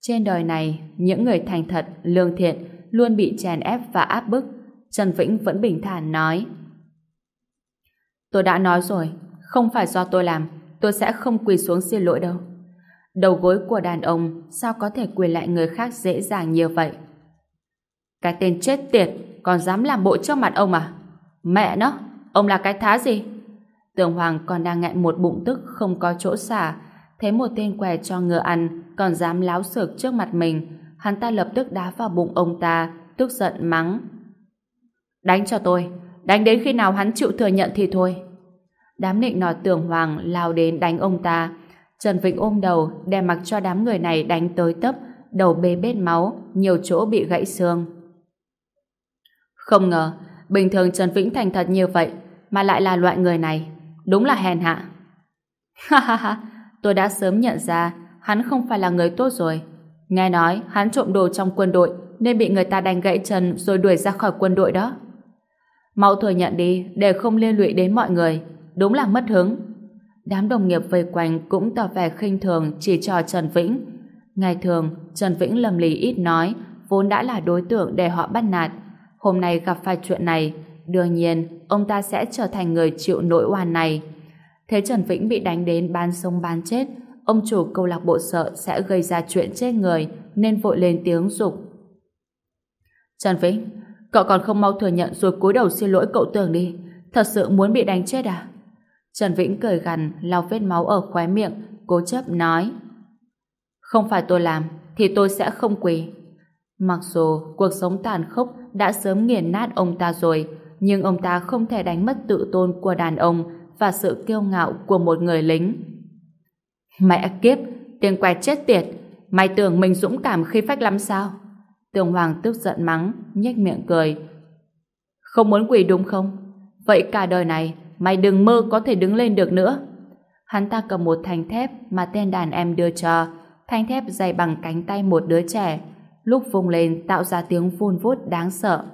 Trên đời này, những người thành thật, lương thiện luôn bị chèn ép và áp bức. Trần Vĩnh vẫn bình thản nói. Tôi đã nói rồi, không phải do tôi làm, tôi sẽ không quỳ xuống xin lỗi đâu. Đầu gối của đàn ông sao có thể quỳ lại người khác dễ dàng như vậy? Cái tên chết tiệt, còn dám làm bộ trước mặt ông à? Mẹ nó, ông là cái thá gì? Tường Hoàng còn đang ngại một bụng tức không có chỗ xả, thấy một tên què cho ngựa ăn còn dám láo xược trước mặt mình, hắn ta lập tức đá vào bụng ông ta, tức giận mắng. Đánh cho tôi, đánh đến khi nào hắn chịu thừa nhận thì thôi. Đám nịnh nọt Tường Hoàng lao đến đánh ông ta, Trần Vĩnh ôm đầu, đè mặc cho đám người này đánh tới tấp, đầu bê bết máu, nhiều chỗ bị gãy xương. Không ngờ, bình thường Trần Vĩnh thành thật như vậy, mà lại là loại người này. Đúng là hèn hạ. Ha ha ha, tôi đã sớm nhận ra hắn không phải là người tốt rồi. Nghe nói hắn trộm đồ trong quân đội nên bị người ta đánh gãy chân rồi đuổi ra khỏi quân đội đó. Mau thừa nhận đi để không liên lụy đến mọi người. Đúng là mất hứng. Đám đồng nghiệp vây quanh cũng tỏ vẻ khinh thường chỉ cho Trần Vĩnh. Ngày thường, Trần Vĩnh lầm lì ít nói, vốn đã là đối tượng để họ bắt nạt. Hôm nay gặp phải chuyện này, đương nhiên ông ta sẽ trở thành người chịu nỗi oan này. Thế Trần Vĩnh bị đánh đến ban sông ban chết, ông chủ câu lạc bộ sợ sẽ gây ra chuyện chết người, nên vội lên tiếng dục. Trần Vĩnh, cậu còn không mau thừa nhận rồi cúi đầu xin lỗi cậu tưởng đi. Thật sự muốn bị đánh chết à? Trần Vĩnh cười gằn, lau vết máu ở khóe miệng, cố chấp nói. Không phải tôi làm, thì tôi sẽ không quỳ. Mặc dù cuộc sống tàn khốc đã sớm nghiền nát ông ta rồi, nhưng ông ta không thể đánh mất tự tôn của đàn ông và sự kiêu ngạo của một người lính. Mẹ kiếp, tiền quẹt chết tiệt, mày tưởng mình dũng cảm khi phách lắm sao? Tường Hoàng tức giận mắng, nhếch miệng cười. Không muốn quỳ đúng không? Vậy cả đời này mày đừng mơ có thể đứng lên được nữa. Hắn ta cầm một thanh thép mà tên đàn em đưa cho, thanh thép dày bằng cánh tay một đứa trẻ, lúc vung lên tạo ra tiếng vun vút đáng sợ.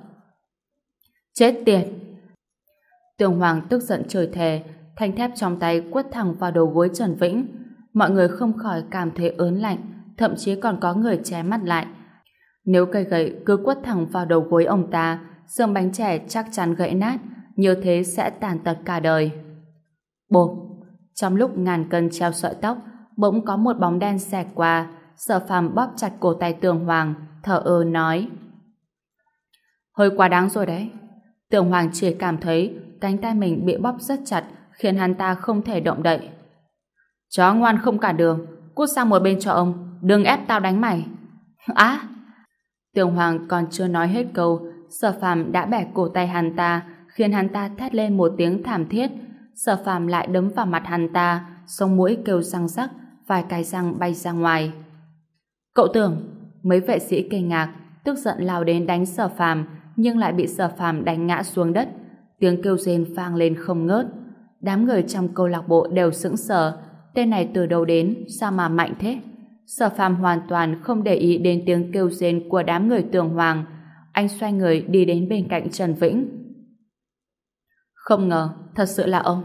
Chết tiệt! Tường Hoàng tức giận trời thề, thanh thép trong tay quất thẳng vào đầu gối Trần Vĩnh. Mọi người không khỏi cảm thấy ớn lạnh, thậm chí còn có người che mắt lại. Nếu cây gậy cứ quất thẳng vào đầu gối ông ta, xương bánh trẻ chắc chắn gãy nát, như thế sẽ tàn tật cả đời. Bộp! Trong lúc ngàn cân treo sợi tóc, bỗng có một bóng đen xẹt qua, sở phàm bóp chặt cổ tay tường hoàng, thở ơ nói. Hơi quá đáng rồi đấy. Tường hoàng chỉ cảm thấy cánh tay mình bị bóp rất chặt, khiến hắn ta không thể động đậy. Chó ngoan không cả đường, cút sang một bên cho ông, đừng ép tao đánh mày. Á! Tường Hoàng còn chưa nói hết câu, sở phàm đã bẻ cổ tay hắn ta, khiến hắn ta thét lên một tiếng thảm thiết. Sở phàm lại đấm vào mặt hắn ta, sông mũi kêu răng rắc, vài cái răng bay ra ngoài. Cậu tưởng, mấy vệ sĩ kinh ngạc, tức giận lao đến đánh sở phàm, nhưng lại bị sở phàm đánh ngã xuống đất. Tiếng kêu rên vang lên không ngớt. Đám người trong câu lạc bộ đều sững sờ, tên này từ đâu đến, sao mà mạnh thế? Sở phàm hoàn toàn không để ý đến tiếng kêu rên của đám người tường hoàng. Anh xoay người đi đến bên cạnh Trần Vĩnh. Không ngờ, thật sự là ông.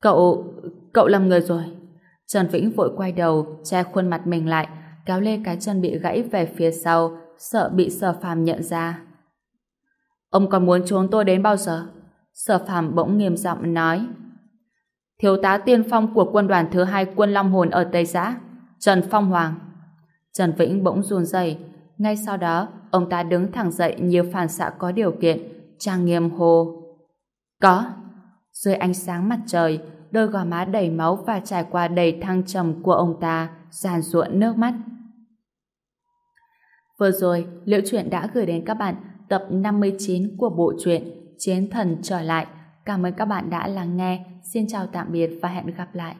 Cậu, cậu lầm người rồi. Trần Vĩnh vội quay đầu, che khuôn mặt mình lại, kéo lê cái chân bị gãy về phía sau, sợ bị sở phàm nhận ra. Ông còn muốn trốn tôi đến bao giờ? Sở phàm bỗng nghiêm giọng nói. Thiếu tá tiên phong của quân đoàn thứ hai quân Long Hồn ở Tây Giã, Trần Phong Hoàng. Trần Vĩnh bỗng run rẩy, ngay sau đó ông ta đứng thẳng dậy như phản xạ có điều kiện, trang nghiêm hô. Có. Dưới ánh sáng mặt trời, đôi gò má đầy máu và trải qua đầy thăng trầm của ông ta, giàn ruộng nước mắt. Vừa rồi, Liễu Chuyện đã gửi đến các bạn tập 59 của bộ truyện Chiến Thần Trở Lại. Cảm ơn các bạn đã lắng nghe. Xin chào tạm biệt và hẹn gặp lại.